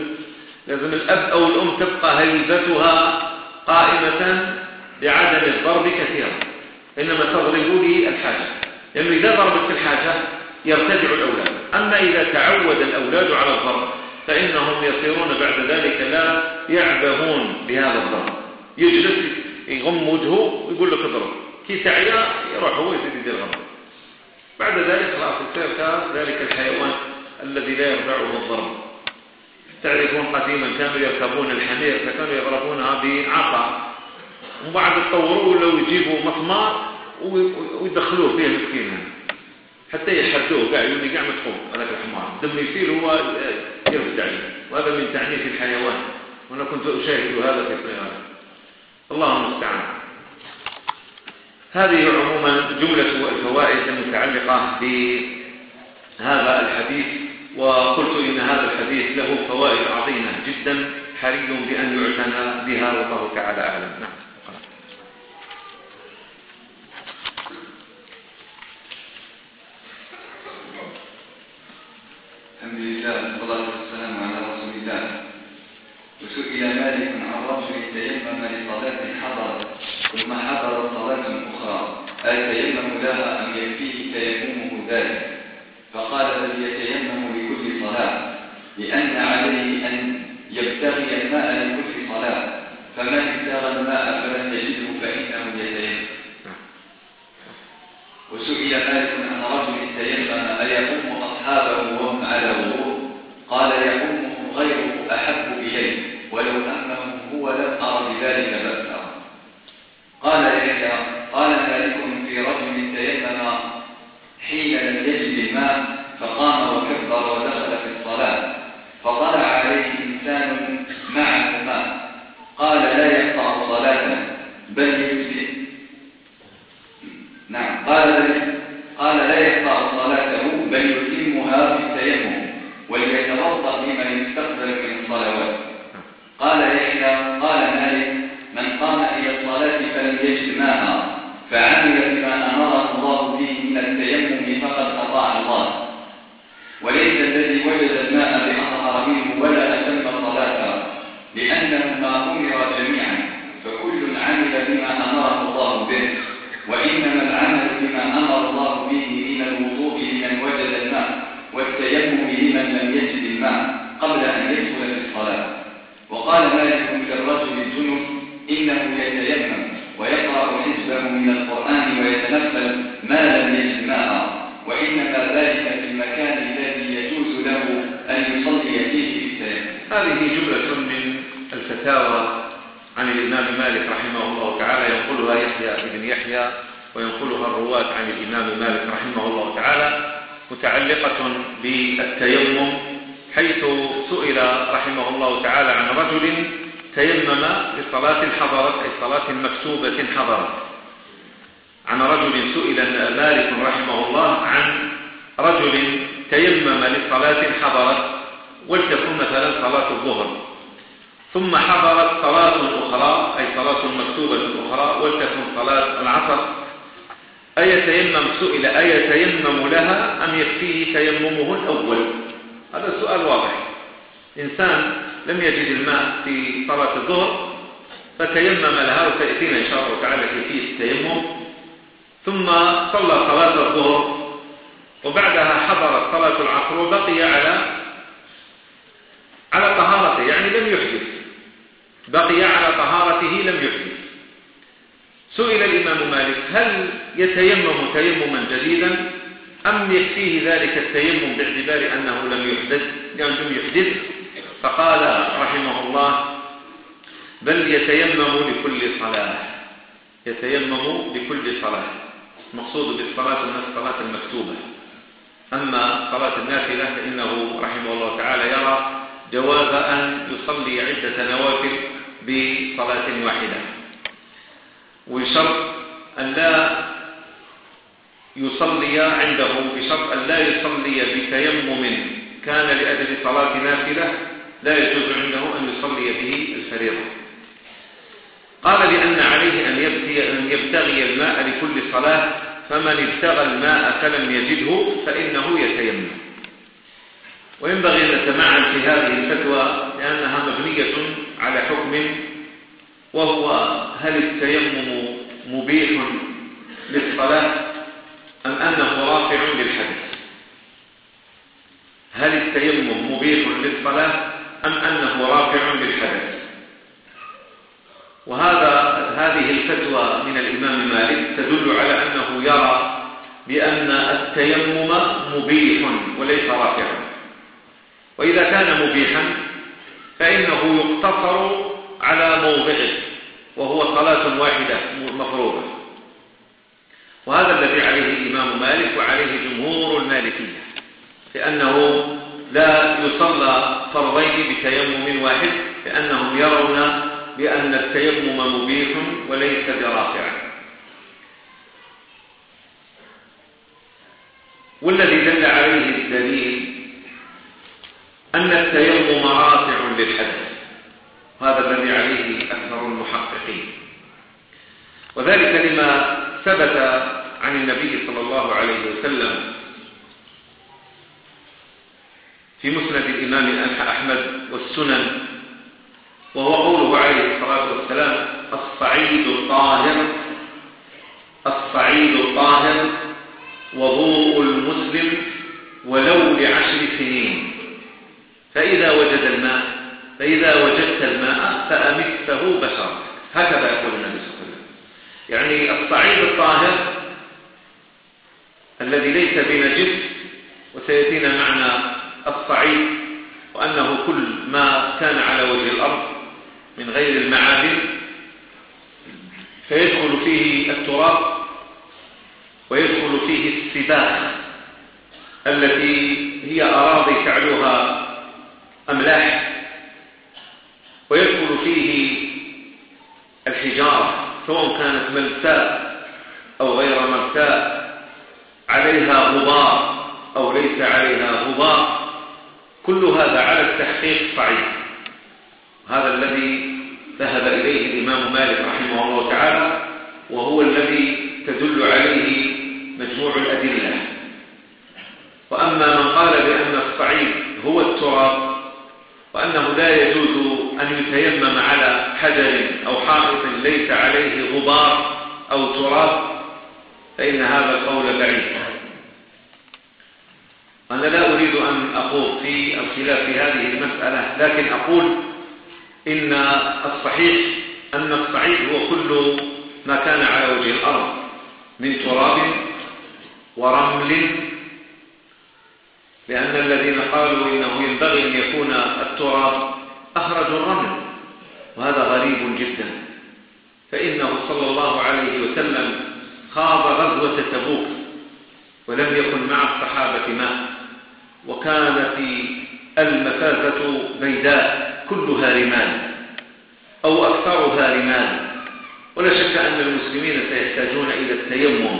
لازم الأب أو الأم تبقى هيبتها قائمة بعدم الضرب كثيرا. إنما تضرب به الحاجة. لأنه إذا ضربت الحاجة يرتدع الأولاد. أما إذا تعود الأولاد على الضرب فإنهم يصيرون بعد ذلك لا يعبهون بهذا الضرب. يجلس يغم وجهه ويقول لك اضرب. كي تعيا يروح هو يزيد يدير بعد ذلك خلاص الفرقة ذلك الحيوان الذي لا يرضعه الضرب. تعرفون قديما كانوا يركبون الحمير فكانوا يضربونها بعصا وبعد تطوروا لو يجيبوا مسمار ويدخلوه فيه مسكين حتى يحدوه كاع يوني قاعد مدخول هذاك الحمار. دم يسيل هو آه، يرجع وهذا من تعنيف الحيوان. وأنا كنت أشاهد هذا في الطيران. اللهم المستعان هذه عموما جملة الفوائد المتعلقة بهذا الحديث وقلت إن هذا الحديث له فوائد عظيمة جدا حري بأن يعتنى بها والله تعالى أعلم. نعم. وسئل مالك رحمه الله تعالى عن رجل تيمم لصلاة حضرت أي صلاة مكتوبة حضرت عن رجل سئل مالك رحمه الله عن رجل تيمم لصلاة حضرت ولتكن مثلا صلاة الظهر. ثم حضرت صلاة أخرى أي صلاة مكتوبة أخرى ولتكن صلاة العصر. أي تيمم سئل أي تيمم لها أم يكفيه تيممه الأول؟ هذا السؤال واضح. إنسان لم يجد الماء في صلاة الظهر فتيمم لها وتأتينا إن شاء الله تعالى في فيه التيمم. ثم صلى صلاة الظهر وبعدها حضرت صلاة العصر وبقي على على طهارته يعني لم يحدث. بقي على طهارته لم يحدث. سئل الإمام مالك هل يتيمم تيمما جديدا؟ أم يكفيه ذلك التيمم باعتبار أنه لم يحدث؟ لأنه يعني لم يحدث. فقال رحمه الله بل يتيمم لكل صلاة. يتيمم لكل صلاة. مقصود بالصلاة الصلاة المكتوبة. أما صلاة النافلة فإنه رحمه الله تعالى يرى جواز أن يصلي عدة نوافل بصلاة واحدة. وشرط أن لا يصلي عنده بشرط أن لا يصلي بتيمم كان لأجل صلاة نافلة لا يجوز عنده أن يصلي به الفريضة. قال لأن عليه أن, أن يبتغي الماء لكل صلاة فمن ابتغى الماء فلم يجده فإنه يتيمم. وينبغي أن نتمعن في هذه الفتوى لأنها مبنية على حكم وهو هل التيمم مبيح للصلاة أم أنه رافع للحدث هل التيمم مبيح للصلاة؟ أم أنه رافع بالحدث. وهذا هذه الفتوى من الإمام مالك تدل على أنه يرى بأن التيمم مبيح وليس رافعا وإذا كان مبيحا فإنه يقتصر على موضعه وهو صلاة واحدة مفروضة. وهذا الذي عليه الإمام مالك وعليه جمهور المالكية لأنه لا يصلى فرضين بتيمم واحد لأنهم يرون بأن التيمم مبيح وليس برافع. والذي دل عليه الدليل أن التيمم رافع للحدث. هذا الذي عليه أكثر المحققين. وذلك لما ثبت عن النبي صلى الله عليه وسلم في مسند الإمام أحمد والسنن وهو قوله عليه الصلاة والسلام الصعيد الطاهر الصعيد الطاهر وضوء المسلم ولو لعشر سنين. فإذا وجد الماء فإذا وجدت الماء فأمسه بشر هكذا يقول النبي صلى الله عليه وسلم. يعني الصعيد الطاهر الذي ليس بنجس وسيأتينا معنى الصعيد وأنه كل ما كان على وجه الأرض من غير المعادن فيدخل فيه التراب ويدخل فيه السباخ التي هي أراضي شعلها أملاح ويدخل فيه الحجارة سواء كانت ملساء أو غير ملساء عليها غبار أو ليس عليها غبار. كل هذا على التحقيق صعيد هذا الذي ذهب إليه الإمام مالك رحمه الله تعالى وهو الذي تدل عليه مجموع الأدلة. وأما من قال بأن الصعيد هو التراب وأنه لا يجوز أن يتيمم على حجر أو حائط ليس عليه غبار أو تراب فإن هذا القول بعيد. أنا لا أريد أن أقول في الخلاف في هذه المسألة لكن أقول إن الصحيح أن الصعيد هو كل ما كان على وجه الأرض من تراب ورمل. لأن الذين قالوا إنه ينبغي أن يكون التراب أخرج الرمل وهذا غريب جدا. فإنه صلى الله عليه وسلم خاض غزوة تبوك ولم يكن مع الصحابة ماء. وكان في المفافة بيداء كلها رمال أو أكثرها رمال. ولا شك أن المسلمين سيحتاجون إلى التيمم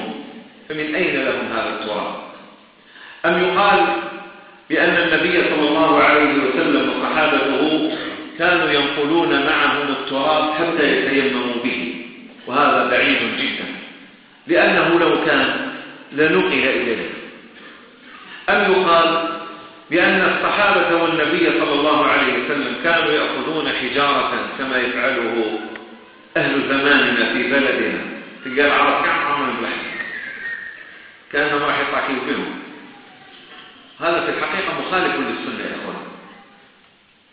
فمن أين لهم هذا التراب؟ أم يقال بأن النبي صلى الله عليه وسلم وصحابته كانوا ينقلون معهم التراب حتى يتيمموا به وهذا بعيد جدا لأنه لو كان لنقل إليه. أم يقال بأن الصحابة والنبي صلى الله عليه وسلم كانوا يأخذون حجارة كما يفعله أهل زماننا في بلدنا. تلقى العرب كم عمل بحث كأن راح يطعكي فيهم هذا في الحقيقة مخالف للسنة يا أخوان.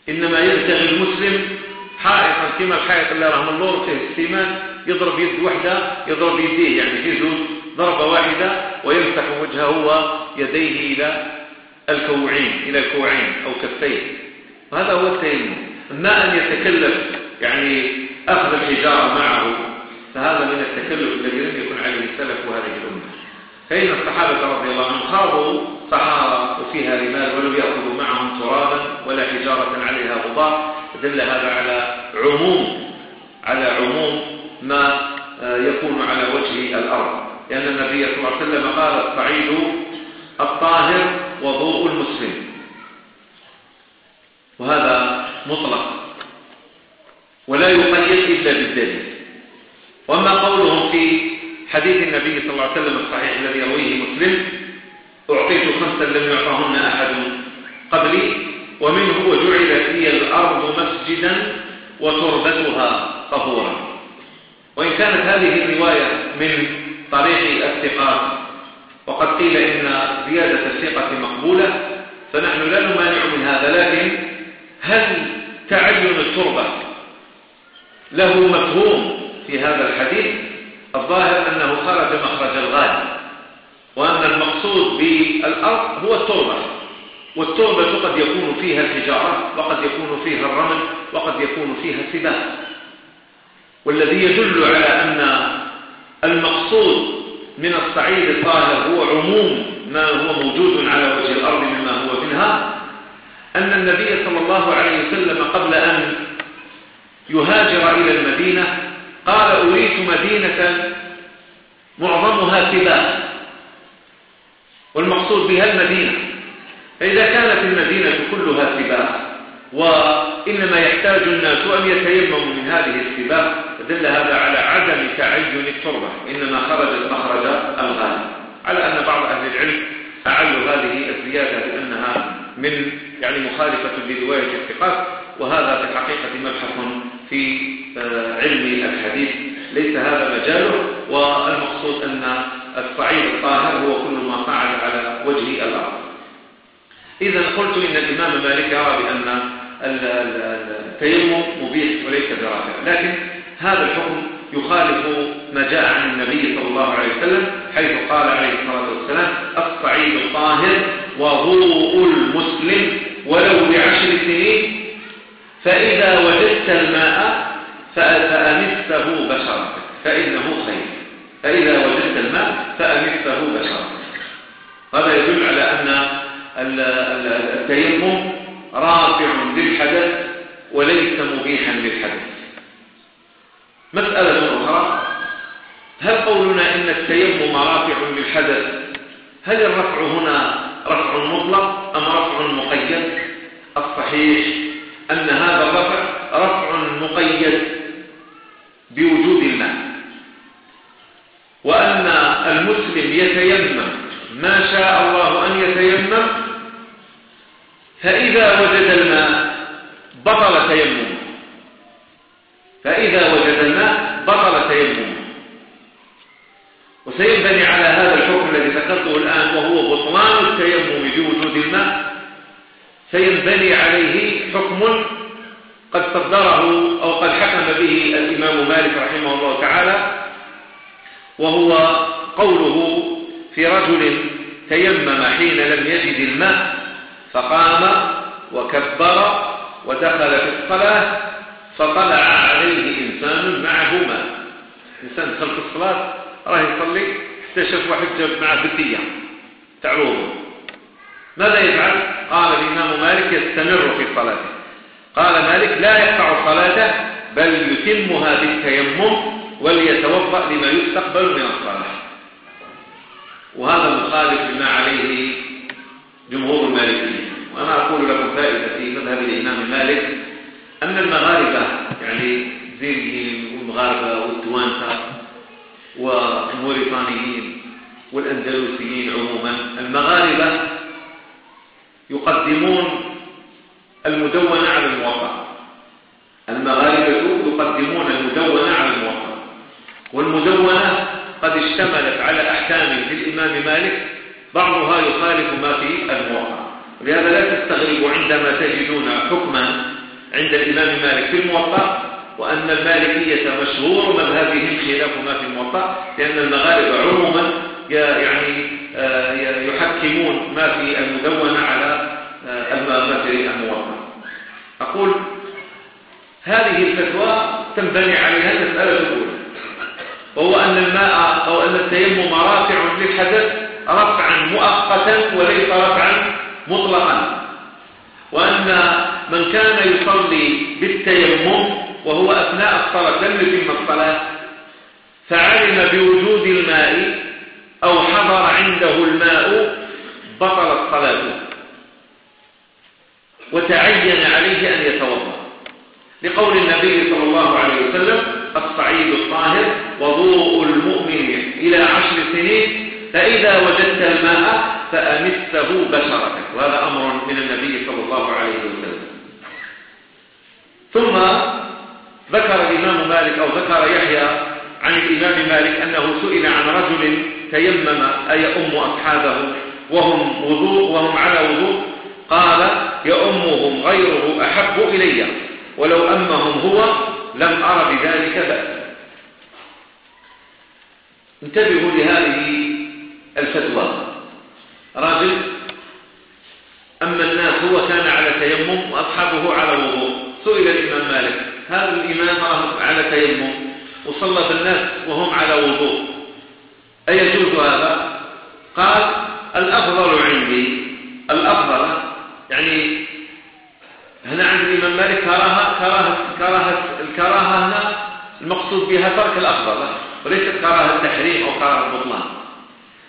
إنما يبتغي المسلم حائطا كما الحائط اللي رحمه الله فيه السيمان يضرب يد واحدة يضرب يديه يعني يجوز ضربة واحدة ويمسح وجهه ويديه إلى الكوعين إلى الكوعين أو كفين. وهذا هو التيمم. أما أن يتكلف يعني أخذ الحجارة معه فهذا من التكلف الذي لم يكن عليه السلف وهذه الأمة. فإن الصحابة رضي الله عنهم خاضوا صحارى وفيها رمال ولم يأخذوا معهم ترابا ولا حجارة عليها غضاء دل هذا على عموم على عموم ما آه، يكون على وجه الأرض. لأن النبي صلى الله عليه وسلم قال الصعيد الطاهر وضوء المسلم. وهذا مطلق. ولا يقيد إلا بالدليل. وما قولهم في حديث النبي صلى الله عليه وسلم الصحيح الذي يرويه مسلم أعطيت خمسا لم يعطهن أحد قبلي ومنه وجعلت لي الأرض مسجدا وتربتها طهورا. وإن كانت هذه الرواية من طريق الثقات وقد قيل إن زيادة الثقة مقبولة فنحن لا نمانع من هذا لكن هل تعين التربة له مفهوم في هذا الحديث؟ الظاهر أنه خرج مخرج الغالي وأن المقصود بالأرض هو التربة والتربة قد يكون فيها الحجارة وقد يكون فيها الرمل وقد يكون فيها السباق. والذي يدل على أن المقصود من الصعيد الطاهر هو عموم ما هو موجود على وجه الأرض مما هو منها أن النبي صلى الله عليه وسلم قبل أن يهاجر إلى المدينة قال أريد مدينة معظمها سباة والمقصود بها المدينة فإذا كانت المدينة كلها سباة وإنما يحتاج الناس أن يتيمموا من هذه السباة دل هذا على عدم تعين التربة. إنما خرج المخرج الغالي. على أن بعض أهل العلم أعلوا هذه الزيادة بأنها من يعني مخالفة لرواية الثقات وهذا في الحقيقة مبحث في آه، علم الحديث. ليس هذا مجاله والمقصود أن الصعيد الطاهر هو كل ما فعل على وجه الأرض. إذا قلت إن الإمام مالك يرى بأن التيمم مبيح وليس برافع. لكن هذا الحكم يخالف ما جاء عن النبي صلى الله عليه وسلم حيث قال عليه الصلاة والسلام الصعيد الطاهر وضوء المسلم ولو بعشر سنين فإذا وجدت الماء فأمسه بشرتك فإنه خير. فإذا وجدت الماء فأمسه بشرتك هذا يدل على أن التيمم رافع للحدث وليس مبيحا للحدث. مسألة أخرى. هل قولنا إن التيمم رافع للحدث؟ هل الرفع هنا رفع مطلق أم رفع مقيد؟ الصحيح أن هذا الرفع رفع مقيد بوجود الماء وأن المسلم يتيمم ما شاء الله أن يتيمم فإذا وجد الماء بطل تيمم فإذا وجد الماء بطل تيمم وسينبني على هذا الحكم الذي ذكرته الآن وهو بطلان التيمم بوجود الماء. سينبني عليه حكم قد صدره أو قد حكم به الإمام مالك رحمه الله تعالى وهو قوله في رجل تيمم حين لم يجد الماء فقام وكبر ودخل في الصلاة فطلع عليه إنسان معهما. إنسان دخل في الصلاة راه يصلي اكتشف واحد جاب معه فتية. تعوضه ماذا يفعل؟ قال الإمام مالك يستمر في صلاته. قال مالك لا يقطع صلاته بل يتمها بالتيمم وليتوضأ لما يستقبل من الصلاة. وهذا مخالف لما عليه جمهور المالكية. وأنا أقول لكم في مذهب الإمام مالك أن المغاربة البريطانيين والأندلسيين عموما. المغاربة يقدمون المدونة على الموقع. المغاربة يقدمون المدونة على الموقع. والمدونة قد اشتملت على أحكام للإمام مالك بعضها يخالف ما في الموقع. لهذا لا تستغربوا عندما تجدون حكما عند الإمام مالك في الموقع وأن المالكية مشهور مذهبهم خلاف ما في الموطأ لأن المغارب عموما يعني آه، يحكمون ما في المدونة على آه، المغارب الموطأ. أقول هذه الفتوى تنبني عليها المسألة الأولى وهو أن الماء أو أن التيمم رافع للحدث رفعا مؤقتا وليس رفعا مطلقا. وأن من كان يصلي بالتيمم وهو أثناء الصلاة لم يتم الصلاة فعلم بوجود الماء أو حضر عنده الماء بطلت صلاته وتعين عليه أن يتوضأ. لقول النبي صلى الله عليه وسلم الصعيد الطاهر وضوء المؤمن إلى عشر سنين فإذا وجدت الماء فأمسه بشرتك. وهذا أمر من النبي صلى الله عليه وسلم. ثم ذكر الإمام مالك أو ذكر يحيى عن الإمام مالك أنه سئل عن رجل تيمم أي أم أصحابه وهم, وضوء وهم على وضوء قال يأمهم غيره أحب إلي ولو أمهم هو لم أرى بذلك بأس انتبهوا لهذه الفتوى. راجل أما الناس هو كان على تيمم وأصحابه على وضوء. سئل الإمام مالك هذا الإمام راه على تيمم وصلى بالناس وهم على وضوء. أيجوز هذا؟ قال الأفضل عندي الأفضل يعني هنا عند الإمام مالك كراهة كراهة كراهة الكراهة هنا المقصود بها ترك الأفضل وليست كراهة تحريم أو كراهة بطلان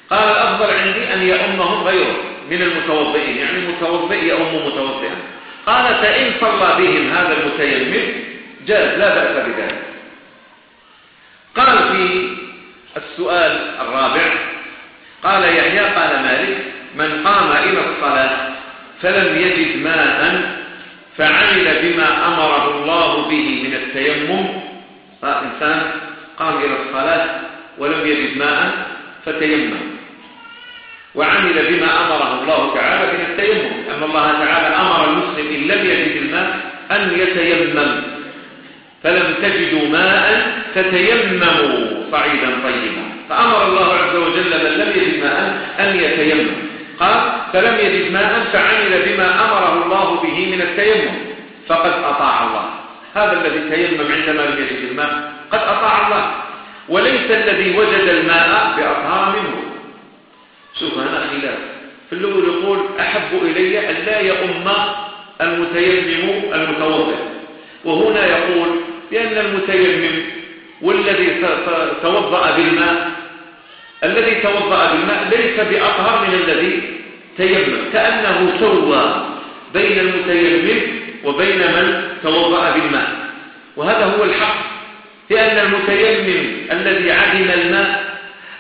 قال الأفضل عندي أن يأمهم غيره من المتوضئين يعني المتوضئ يأم متوضئا. قال فإن صلى بهم هذا المتيمم جاز لا بأس بذلك. قال في السؤال الرابع قال يحيى قال مالك من قام إلى الصلاة فلم يجد ماء فعمل بما أمره الله به من التيمم. فإنسان قام إلى الصلاة ولم يجد ماء فتيمم. وعمل بما أمره الله تعالى من التيمم. أن الله تعالى أمر المسلم إن لم يجد الماء أن يتيمم. فلم تجدوا ماء فتيمموا صعيدا طيبا. فأمر الله عز وجل من لم يجد ماء أن يتيمم. قال فلم يجد ماء فعمل بما أمره الله به من التيمم. فقد أطاع الله. هذا الذي تيمم عندما لم يجد الماء. قد أطاع الله. وليس الذي وجد الماء بأطهار منه. شوف هنا خلاف في اللغة يقول أحب إلي أن لا يؤم المتيمم المتوضع وهنا يقول لأن المتيمم والذي توضأ بالماء الذي توضأ بالماء ليس بأطهر من الذي تيمم كأنه سوى بين المتيمم وبين من توضأ بالماء. وهذا هو الحق لأن المتيمم الذي عدم الماء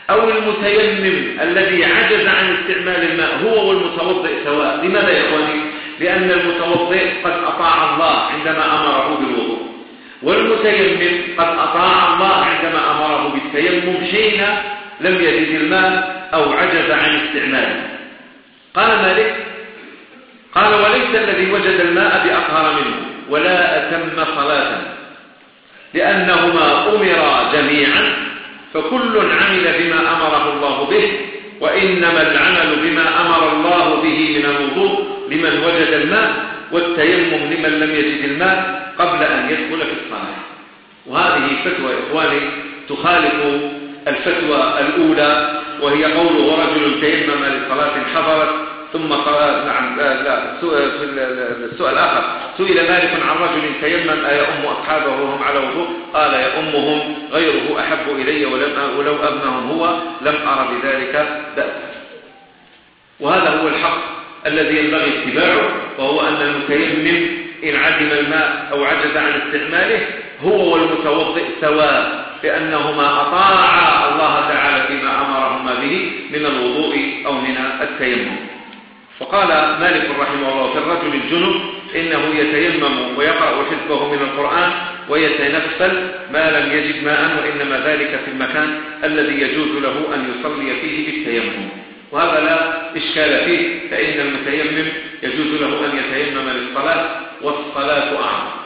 أو المتيمم الذي عجز عن استعمال الماء هو والمتوضئ سواء. لماذا يا إخواني؟ لأن المتوضئ قد أطاع الله عندما أمره بالوضوء. والمتيمم قد أطاع الله عندما أمره بالتيمم شيئا لم يجد الماء أو عجز عن استعماله. قال مالك قال وليس الذي وجد الماء بأطهر منه ولا أتم صلاة. لأنهما أمرا جميعا فكل عمل بما أمره الله به وإنما العمل بما أمر الله به من الوضوء لمن وجد الماء والتيمم لمن لم يجد الماء قبل أن يدخل في الصلاة وهذه فتوى إخواني تخالف الفتوى الأولى وهي قوله رجل تيمم لصلاة حضرت ثم قال نعم لا لا السؤال الآخر. سئل مالك عن رجل تيمم أيأم أصحابه وهم على وضوء قال يأمهم غيره أحب إلي ولو أبنهم هو لم أرى بذلك بأس. وهذا هو الحق الذي ينبغي اتباعه. وهو أن المتيمم إن عدم الماء أو عجز عن استعماله هو والمتوضئ سواء لأنهما أطاعا الله تعالى فيما أمرهما به من الوضوء أو من التيمم. وقال مالك رحمه الله في الرجل الجنب إنه يتيمم ويقرأ حزبه من القرآن ويتنفل ما لم يجد ماء وإنما ذلك في المكان الذي يجوز له أن يصلي فيه بالتيمم. وهذا لا إشكال فيه فإن المتيمم يجوز له أن يتيمم للصلاة والصلاة أعظم.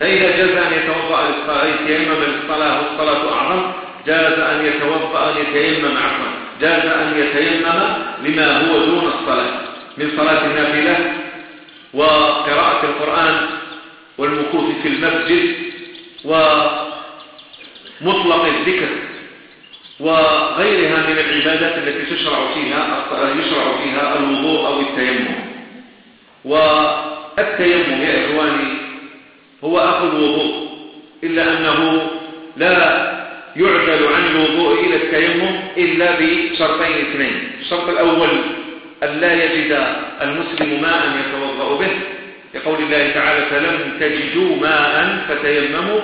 فإذا جاز أن يتوضأ للصلاة يتيمم للصلاة والصلاة أعظم جاز أن يتوضأ أن يتيمم عفوا جاز أن يتيمم لما هو دون الصلاة من صلاة النافلة وقراءة القرآن والمكوث في المسجد ومطلق الذكر. وغيرها من العبادات التي تشرع فيها يشرع فيها الوضوء أو التيمم. والتيمم يا إخواني هو أخذ وضوء إلا أنه لا يعدل عن الوضوء إلى التيمم إلا بشرطين اثنين. الشرط الأول أن لا يجد المسلم ماء يتوضأ به لقول الله تعالى فلم تجدوا ماء فتيمموا.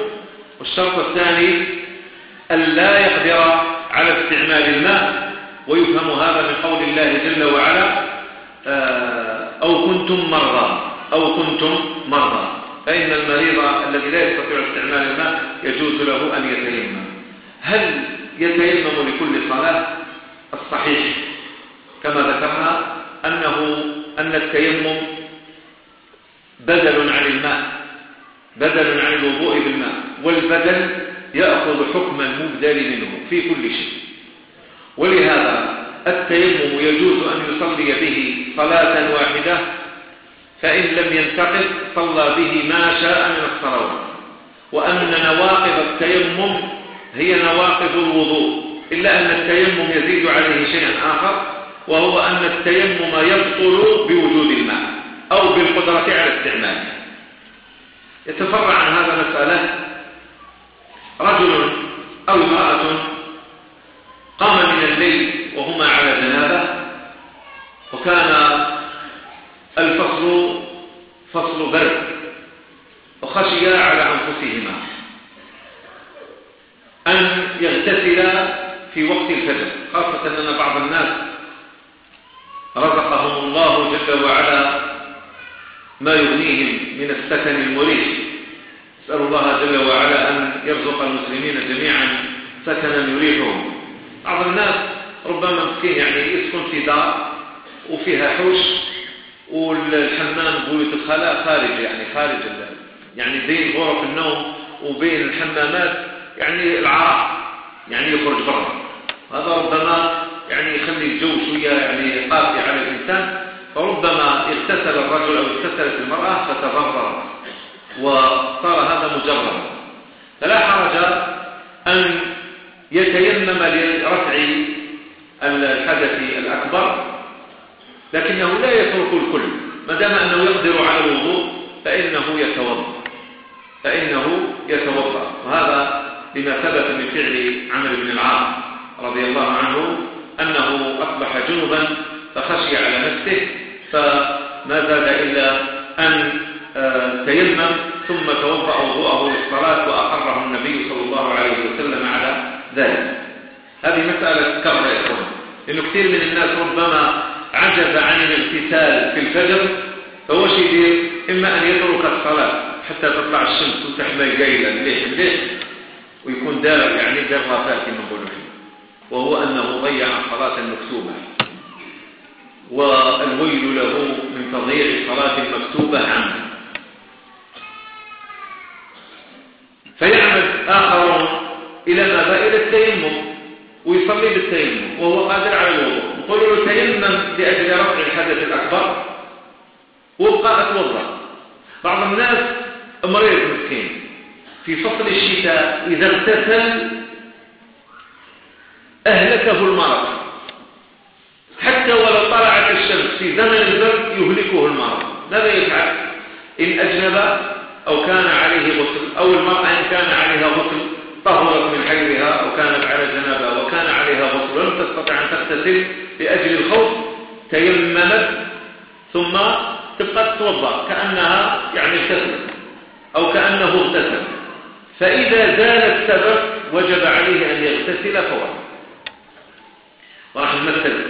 والشرط الثاني أن لا يقدر على استعمال الماء ويفهم هذا من قول الله جل وعلا آه، أو كنتم مرضى أو كنتم مرضى. فإن المريض الذي لا يستطيع استعمال الماء يجوز له أن يتيمم. هل يتيمم لكل صلاة؟ الصحيح كما ذكرنا أنه أن التيمم بدل عن الماء بدل عن الوضوء بالماء والبدل يأخذ حكم المبدل منه في كل شيء. ولهذا التيمم يجوز أن يصلي به صلاة واحدة فإن لم ينتقل صلى به ما شاء من الصلوات. وأن نواقض التيمم هي نواقض الوضوء إلا أن التيمم يزيد عليه شيئا آخر وهو أن التيمم يبطل بوجود الماء أو بالقدرة على استعماله. يتفرع عن هذا مسألة رجل أو امرأة قام من الليل وهما على جنابة وكان الفصل فصل برد وخشيا على أنفسهما أن يغتسلا في وقت الفجر خاصة أن بعض الناس رزقهم الله جل وعلا ما يغنيهم من السكن المريح. نسأل الله جل وعلا أن يرزق المسلمين جميعا سكنا يريحهم. بعض الناس ربما مسكين يعني يسكن في دار وفيها حوش والحمام بيوت الخلاء خارج يعني خارج الدار يعني بين غرف النوم وبين الحمامات يعني العراق يعني يخرج برا. هذا ربما يعني يخلي الجو شوية يعني قاسي على الإنسان. فربما اغتسل الرجل أو اغتسلت المرأة فتضرر وصار هذا مجرد. فلا حرج أن يتيمم لرفع الحدث الأكبر لكنه لا يترك الكل. مدام أنه يقدر على الوضوء فإنه يتوضأ. فإنه يتوضأ. وهذا لما ثبت من فعل عمرو بن العاص رضي الله عنه أنه أصبح جنبا فخشي على نفسه فما زاد إلا أن تيمم ثم توضأ وضوءه للصلاة وأقره النبي صلى الله عليه وسلم على ذلك. هذه مسألة كرة إخوان إنه كثير من الناس ربما عجز عن الامتثال في الفجر فهو شيء إما أن يترك الصلاة حتى تطلع الشمس وتحمل جيلا ليه ليه ويكون دار يعني دار فاتي من بلوحي وهو أنه ضيع الصلاة المكتوبة والويل له من تضييع صلاة المكتوبة عنه فيعمد آخرون إلى ما إلى التيمم ويصلي بالتيمم وهو قادر على الوضوء نقول له تيمم لأجل رفع الحدث الأكبر وابقى أتوضع بعض الناس مريض مسكين في فصل الشتاء إذا اغتسل أهلكه المرض حتى ولو طلعت الشمس في زمن البرد يهلكه المرض. ماذا يفعل؟ إن أجنب أو كان عليه غسل. أو المرأة إن كان عليها غسل طهرت من حيرها أو كانت على جنابها وكان عليها غسل. ولم تستطع أن تغتسل لأجل الخوف. تيممت ثم تبقى تتوضأ. كأنها يعني اغتسل أو كأنه اغتسل. فإذا زال السبب وجب عليه أن يغتسل فورا ورحمة نمثل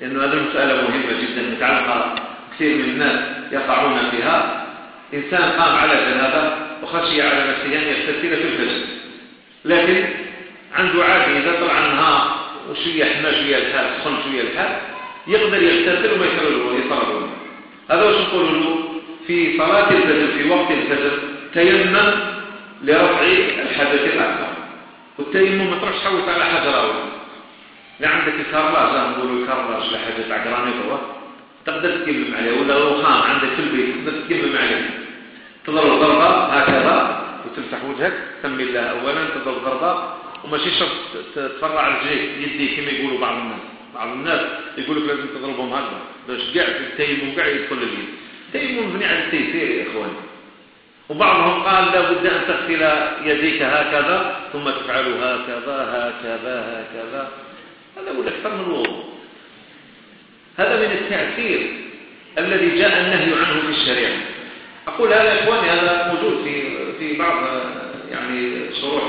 لأنه هذه المسألة مهمة جدا متعلقة كثير من الناس يقعون فيها. إنسان قام على جنابة وخشي على نفسه أن يستثير في الفجر لكن عنده عادة إذا طلع النهار وشوية حمى شوية الحال سخن شوية الحال يقدر يغتسل وما يكرره ويطرده هذا واش نقول له في صلاة الفجر في وقت الفجر تيمم لرفع الحدث الأكبر. والتيمم ما تروحش تحوس على حجر أول لا عندك كرلاج نقولوا كرلاج لحدث حاجة تاع تقدر تكلم عليه ولا لو خام عندك في البيت تقدر تكلم عليه تضرب ضربة هكذا وتمسح وجهك سمي الله أولا تضرب ضربة وماشي شرط تفرع رجليك يدي كما يقولوا بعض الناس. بعض الناس يقول لك لازم تضربهم هكذا باش كاع تتيم كاع يدخل اليد تيم مبني على التيسير يا اخوان وبعضهم قال لا بد أن تغسل يديك هكذا ثم تفعل هكذا هكذا هكذا. هذا هو الاكثر من الوضوء هذا من التعثير الذي جاء النهي عنه في الشريعة. أقول هذا إخواني هذا موجود في, في بعض يعني شروح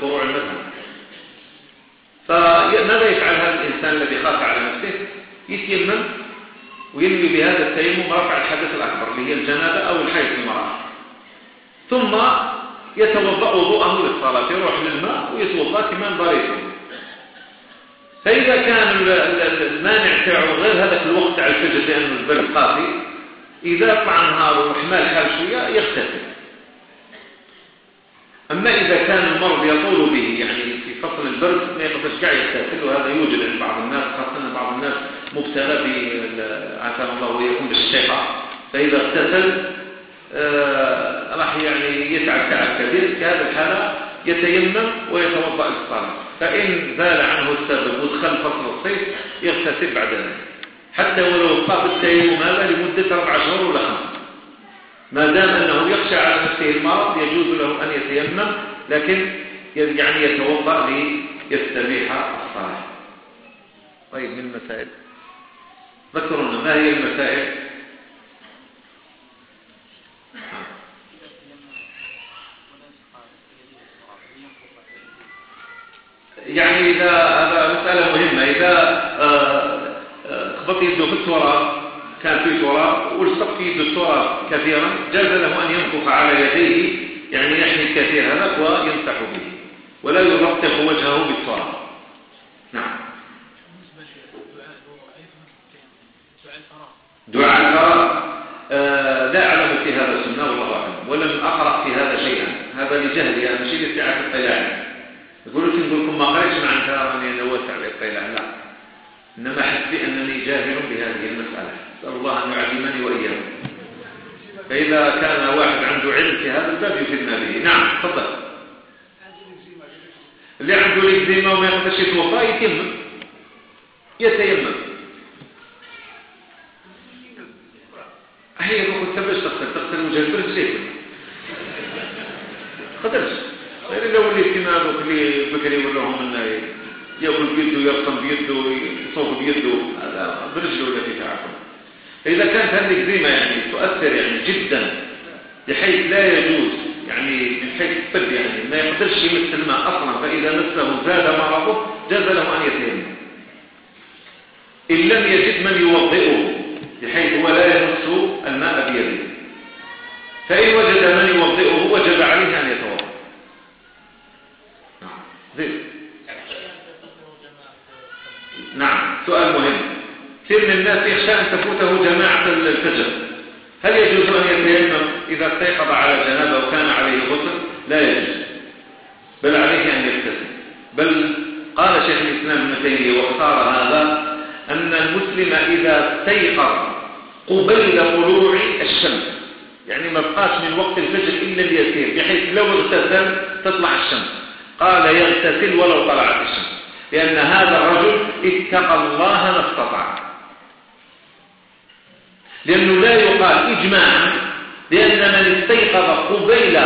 فروع المذهب. فماذا يفعل هذا الإنسان الذي خاف على نفسه؟ يتيمم وينوي بهذا التيمم رفع الحدث الأكبر اللي هي الجنابة أو الحيض المرأة. ثم يتوضأ وضوءه للصلاة يروح للماء ويتوضأ كمان ضريفه فإذا كان المانع تاعه غير هذاك الوقت على الفجر لأنه البرد قافي إذا طلع نهاره وحمال حال شوية يختفي. أما إذا كان المرض يطول به يعني في فصل البرد ما يقفش كاع يختفل وهذا يوجد عند بعض الناس خاصة بعض الناس مبتلى عافانا الله ويكون بالشيطة فإذا اختفل آه، راح يعني يتعب تعب كبير في هذه الحالة يتيمم ويتوضأ الصالح فإن زال عنه التغبود خلف الصيف يغتسل بعد ذلك. حتى ولو طاف التيمم هذا لمدة أربع شهور ولا خمس. ما دام أنه يخشى على نفسه المرض يجوز له أن يتيمم لكن يعني, يعني يتوضأ ليستبيح الصلاة. طيب من المسائل؟ ذكرنا ما هي المسائل؟ يعني إذا هذا مسألة مهمة. إذا آه، آه، خبطي يده في التراب كان في تراب والصق في يده التراب كثيرا جاز له أن ينفخ على يديه يعني يحمي كثيرا هذا ويمسح به ولا يلطخ وجهه بالتراب. نعم. دعاء الفراغ آه، لا أعلم في هذا السنة والله أعلم ولم أقرأ في هذا شيئا. هذا لجهلي أنا شيء في الطلاع يقول لكم ما قريتش عن كلامي أنا واسع لقيل لا إنما حسبي أنني جاهل بهذه المسألة. أسأل الله أن يعلمني وإياه فإذا كان واحد عنده علم في هذا الباب يفيدنا به. نعم تفضل. اللي عنده الإكزيما وما يقدرش يتوفى يتيمم. يتيمم. بيده بيده هذا برجله ولا في تعافن فإذا كانت هذه الجريمة يعني تؤثر يعني جدا بحيث لا يجوز يعني من حيث الطب يعني ما يقدرش يمس الماء أصلا فإذا مسه زاد مرضه جاز له أن يتيمم إن لم يجد من يوضئه بحيث هو لا يمس الماء بيده. فإن وجد من يوضئه فوته جماعة الفجر هل يجوز أن يتيمم إذا استيقظ على جنابه وكان عليه غسل لا يجوز. بل عليه أن يغتسل بل قال شيخ الإسلام ابن تيمية واختار هذا أن المسلم إذا استيقظ قبيل طلوع الشمس يعني ما بقاش من وقت الفجر إلا اليسير بحيث لو اغتسل تطلع الشمس. قال يغتسل ولو طلعت الشمس. لأن هذا الرجل اتقى الله ما استطاع. لأنه لا يقال إجماعا لأن من استيقظ قبيل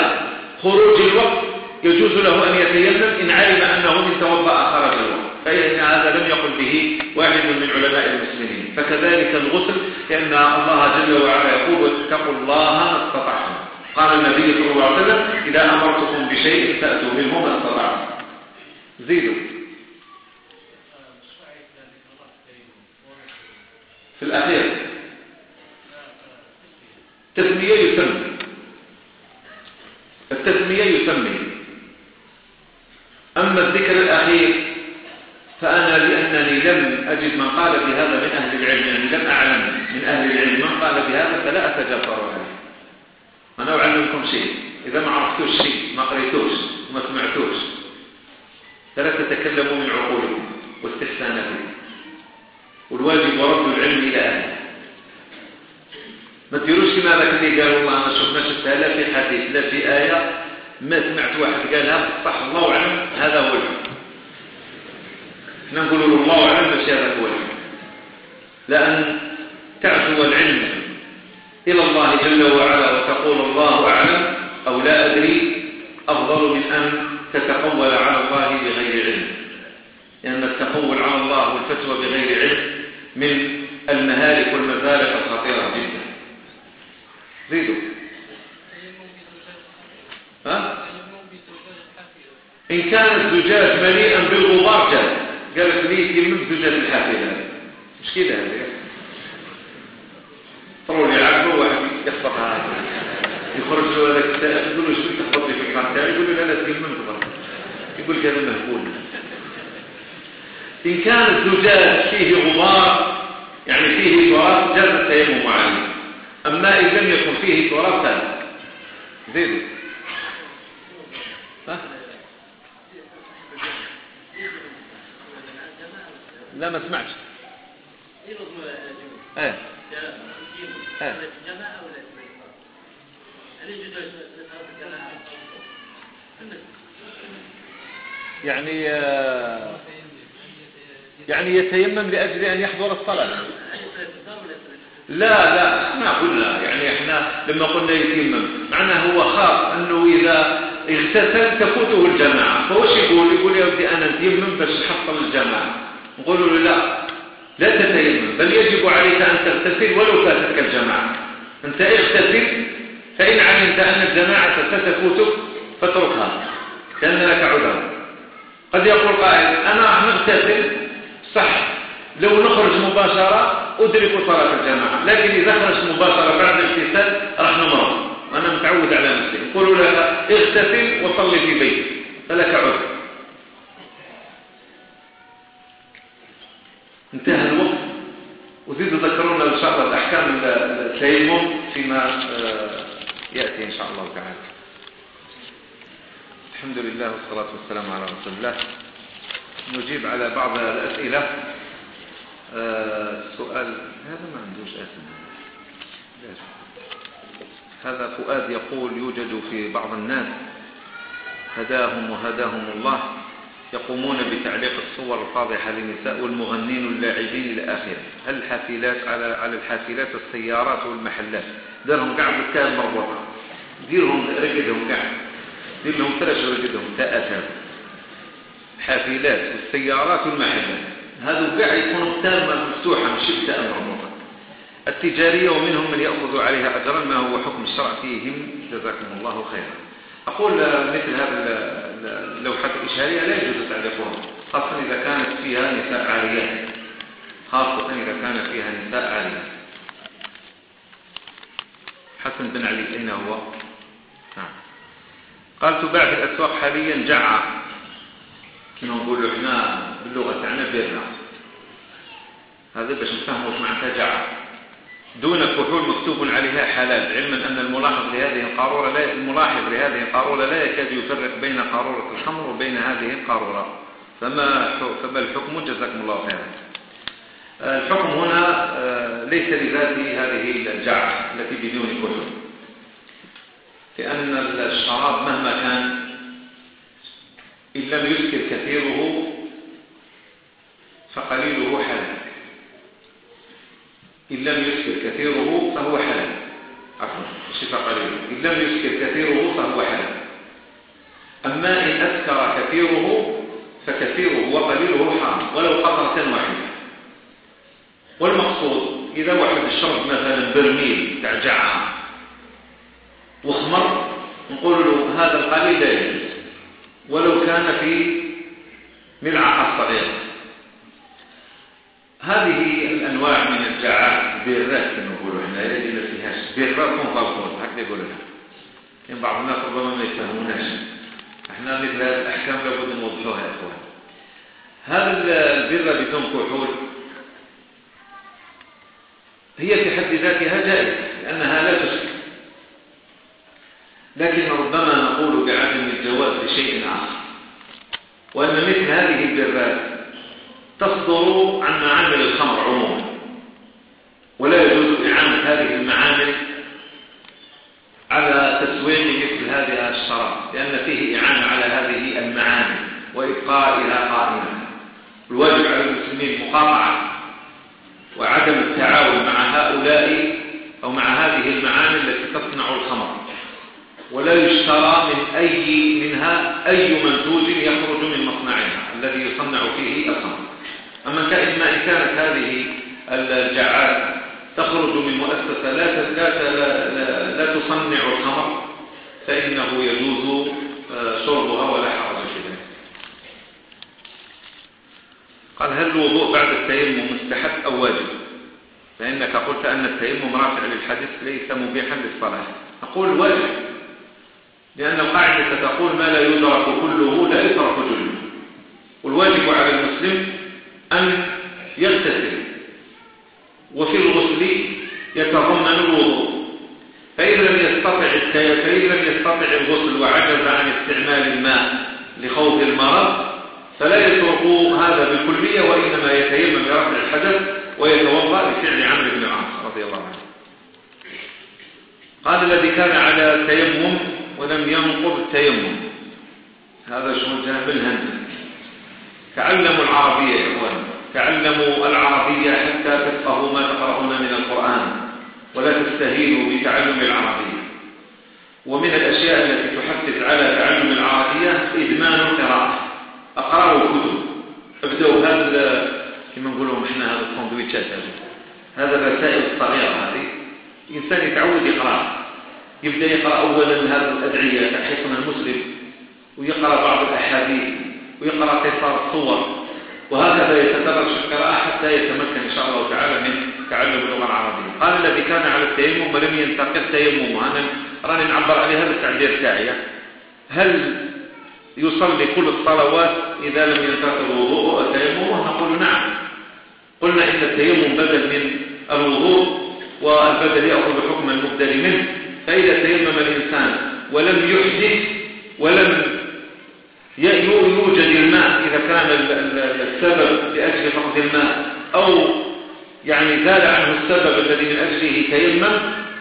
خروج الوقت يجوز له أن يتيمم إن علم أنه من توضأ خرج الوقت. فإن هذا لم يقل به واحد من علماء المسلمين. فكذلك الغسل لأن الله جل وعلا يقول واتقوا الله ما استطعتم. قال النبي صلى الله عليه وسلم إذا أمرتكم بشيء فأتوا منه ما استطعتم. زيدوا في الأخير لم أجد من قال بهذا من أهل العلم يعني لم أعلم من أهل العلم من قال بهذا فلا أتجبر عليه. أنا أعلمكم شيء. إذا ما عرفتوش شيء ما قريتوش وما سمعتوش فلا تتكلموا من عقولكم واستحسانكم والواجب ورد العلم إلى أهله. ما تديروش كما هذا اللي قالوا والله ما شفناش لا في حديث لا في آية. ما سمعت واحد قالها صح الله أعلم هذا هو العلم نقول الله أعلم بس هذا هو العلم لأن تعفو العلم إلى الله جل وعلا وتقول الله أعلم أو لا أدري أفضل من أن تتقول على الله بغير علم. لأن التقول على الله والفتوى بغير علم من المهالك والمفارق الخطيرة جدا. زيدوا ها؟ إن كان الزجاج مليئا بالغبار جاهز قالت لي يمد لنا الحافلة مش كده طول يلعبوا واحد يخطط هذا يخرج له هذا الكتاب يقول له شو تخطط في تاعي يقول له لا تكلمني برضه يقول كان مهبول إن كان الزجاج فيه غبار يعني فيه تراب جرب التيمم عليه أما إن لم يكن فيه تراب فلا زيده لا ما سمعتش. إيه. إيه. يعني آه، يعني يتيمم لأجل أن يحضر الصلاة. لا لا ما قلنا. يعني إحنا لما قلنا يتيمم معنى هو خاف أنه إذا اغتسل تفوته الجماعة. فوش يقول؟ يقول يا ودي أنا يتيمم باش نحصل الجماعة. نقول له لا لا تتيمم بل يجب عليك أن تغتسل ولو فاتتك الجماعة. أنت اغتسل فإن علمت أن الجماعة ستفوتك فاتركها لأن لك عذر. قد يقول قائل أنا مغتسل صح لو نخرج مباشرة أدرك صلاة الجماعة لكن إذا خرجت مباشرة بعد الاغتسال راح نمرض وأنا متعود على نفسي. يقولوا لك اغتسل وصلي في بيتك فلك عذر. انتهى الوقت وزيد تذكرون إن شاء الله الأحكام التيمم فيما يأتي إن شاء الله تعالى الحمد لله والصلاة والسلام على رسول الله نجيب على بعض الأسئلة سؤال هذا ما عندوش أسئلة هذا فؤاد يقول يوجد في بعض الناس هداهم وهداهم الله يقومون بتعليق الصور الفاضحة للنساء والمغنين واللاعبين إلى آخره الحافلات على على الحافلات السيارات والمحلات. دارهم قاع بالكام مربوطة ديرهم رقدهم قاع. دير لهم ثلاث رقدهم. تأثر الحافلات والسيارات والمحلات. هذا قاع يكونوا تامة مفتوحة مش بتأم مربوطة التجارية ومنهم من يأخذ عليها أجرا ما هو حكم الشرع فيهم؟ جزاكم الله خيرا. أقول آه، مثل هذا آه، اللوحات الاشاريه لا يجوز تعليقها خاصة إذا كانت فيها نساء عاريات خاصة إذا كان فيها نساء عاريات حسن بن علي إنه هو؟ نعم. قال تباع في الأسواق حاليا جعة كما نقولوا إحنا باللغة تاعنا بيرنا. هذا باش نفهموا واش معناتها جعة دون كحول مكتوب عليها حلال. علما أن الملاحظ لهذه القارورة لا الملاحظ لهذه القارورة لا يكاد يفرق بين قارورة الخمر وبين هذه القارورة. فما فما الحكم جزاكم الله خيرا. الحكم هنا آه، ليس لذات هذه الجعة التي بدون كحول. لأن الشراب مهما كان إن لم يسكر كثيره فقليله حلال. إن لم يسكر كثيره فهو حلال عفوا الشفاء قليل إن لم يسكر كثيره فهو حلال أما إن أذكر كثيره فكثيره وقليله حرام. ولو قطرة واحدة والمقصود إذا واحد الشرب مثلا برميل تعجعها وخمر نقول له هذا القليل لا يجوز. ولو كان في ملعقة صغيرة. هذه الأنواع من برة نقولوا إحنا هذه ما فيهاش فيهاش بركم غلطون هكذا يقولوا لكن بعض الناس ربما ما يفهموناش إحنا مثل هذه الاحكام لابد نوضحوها يا اخوان هل البره بدون كحول هي في حد ذاتها جائزة لأنها لا تشكل لكن ربما نقول بعدم الجواز لشيء آخر. وأن مثل هذه البرات تصدر عن معامل الخمر عموما. ولا يجوز إعانة هذه المعامل على تسويق مثل هذه الشراب لأن فيه إعانة على هذه المعامل وإبقائها قائمة. الواجب على المسلمين مقاطعة وعدم التعاون مع هؤلاء أو مع هذه المعامل التي تصنع الخمر. ولا يشترى من أي منها أي منتوج يخرج من مصنعها الذي يصنع فيه الخمر. أما إن كانت هذه الجعال تخرج من مؤسسة لا لا, لا, تصنع الخمر فإنه يجوز آه، شربها ولا حرج في ذلك. قال هل الوضوء بعد التيمم مستحب أو واجب؟ لأنك قلت أن التيمم رافع للحديث ليس مبيحا للصلاة. أقول واجب لأن القاعدة تقول ما لا يدرك كله لا يترك جله والواجب على المسلم أن يغتسل. وفي الغسل لي يتضمن الوضوء. فإن لم يستطع فإن لم يستطع الغسل وعجز عن استعمال الماء لخوض المرض فلا يترك هذا بالكلية وإنما يتيمم رفع الحدث ويتوضأ لفعل عمرو بن العاص رضي الله عنه. قال الذي كان على تيمم ولم ينقض التيمم. هذا شغل جهب الهند تعلموا العربية يا إخواني. تعلموا العربية حتى تفقهوا ما تقرؤون من القرآن ولا تستهينوا بتعلم العربية. ومن الأشياء التي تحفز على تعلم العربية إدمان القراءة. أقرأوا كتب ابدأوا. هذا كما نقولوا إحنا هذا الكمبيوتشات هذا. الرسائل الصغيرة هذه. الإنسان يتعود يقرأ. يبدأ يقرأ أولا هذه الأدعية تحقيقنا المسلم. ويقرأ بعض الأحاديث. ويقرأ قصار الصور وهكذا يتدرج في القراءة حتى يتمكن إن شاء الله تعالى من تعلم اللغة العربية. قال الذي كان على التيمم ولم ينتقل التيمم أنا راني نعبر عليها بالتعبير تاعي هل يصلي كل الصلوات إذا لم ينتقل الوضوء التيمم؟ نقول نعم. قلنا إن التيمم بدل من الوضوء والبدل يأخذ حكم المبدل منه. فإذا تيمم الإنسان ولم يحدث ولم يوجد الماء إذا كان السبب لأجل فقد الماء. أو يعني زال عنه السبب الذي من أجله تيمم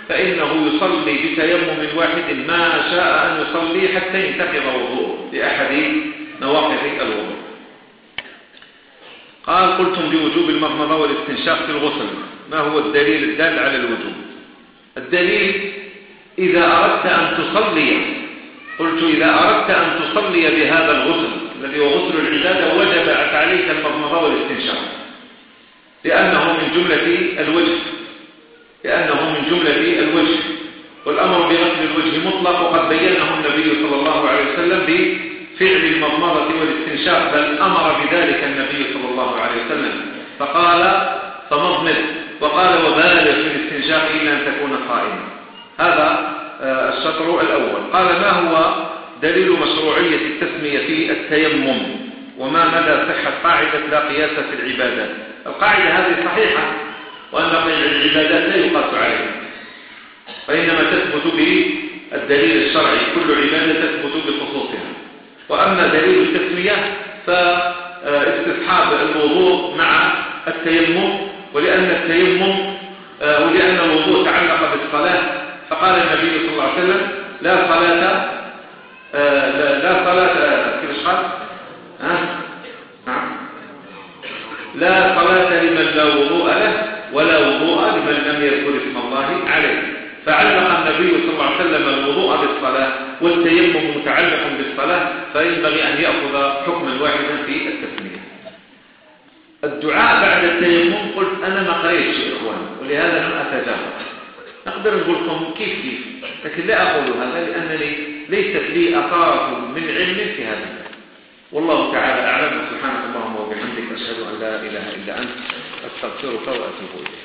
فإنه يصلي بتيمم واحد ما شاء أن يصلي حتى ينتقض وضوء لأحد مواقف الوضوء. قال قلتم بوجوب المضمضة والاستنشاق في الغسل. ما هو الدليل الدال على الوجوب؟ الدليل إذا أردت أن تصلي قلت إذا أردت أن تصلي بهذا الغسل الذي هو غسل العبادة وجب عليك المضمضة والاستنشاق لأنه من جملة الوجه. لأنه من جملة الوجه. والأمر بغسل الوجه مطلق وقد بينه النبي صلى الله عليه وسلم بفعل المضمضة والاستنشاق بل أمر بذلك النبي صلى الله عليه وسلم. فقال فمضمض. وقال وبالغ في الاستنشاق إلا أن تكون قائما. هذا السطر الأول. قال ما هو دليل مشروعية التسمية في التيمم؟ وما مدى صحة قاعدة لا قياس في العبادات؟ القاعدة هذه صحيحة وأن العبادات لا يقاس عليها. فإنما تثبت بالدليل الشرعي كل عبادة تثبت بخصوصها. وأما دليل التسمية فاستصحاب الوضوء مع التيمم ولأن التيمم ولأن الوضوء تعلق بالصلاة فقال النبي صلى الله عليه وسلم لا صلاة آه، لا صلاة كيف قال ها؟ نعم. لا صلاة لمن لا وضوء له ولا وضوء لمن لم يذكر اسم الله عليه. فعلق النبي صلى الله عليه وسلم الوضوء بالصلاة والتيمم متعلق بالصلاة فينبغي أن يأخذ حكما واحدا في التسمية. الدعاء بعد التيمم قلت أنا ما قريتش يا ولهذا لم أتجاهل أقدر نقول لكم كيف كيف. لكن لا أقول هذا لأنني ليست لي أثارة من علم في هذا والله تعالى أعلم. سبحانك اللهم وبحمدك أشهد أن لا إله إلا أنت أستغفرك وأتوب إليك.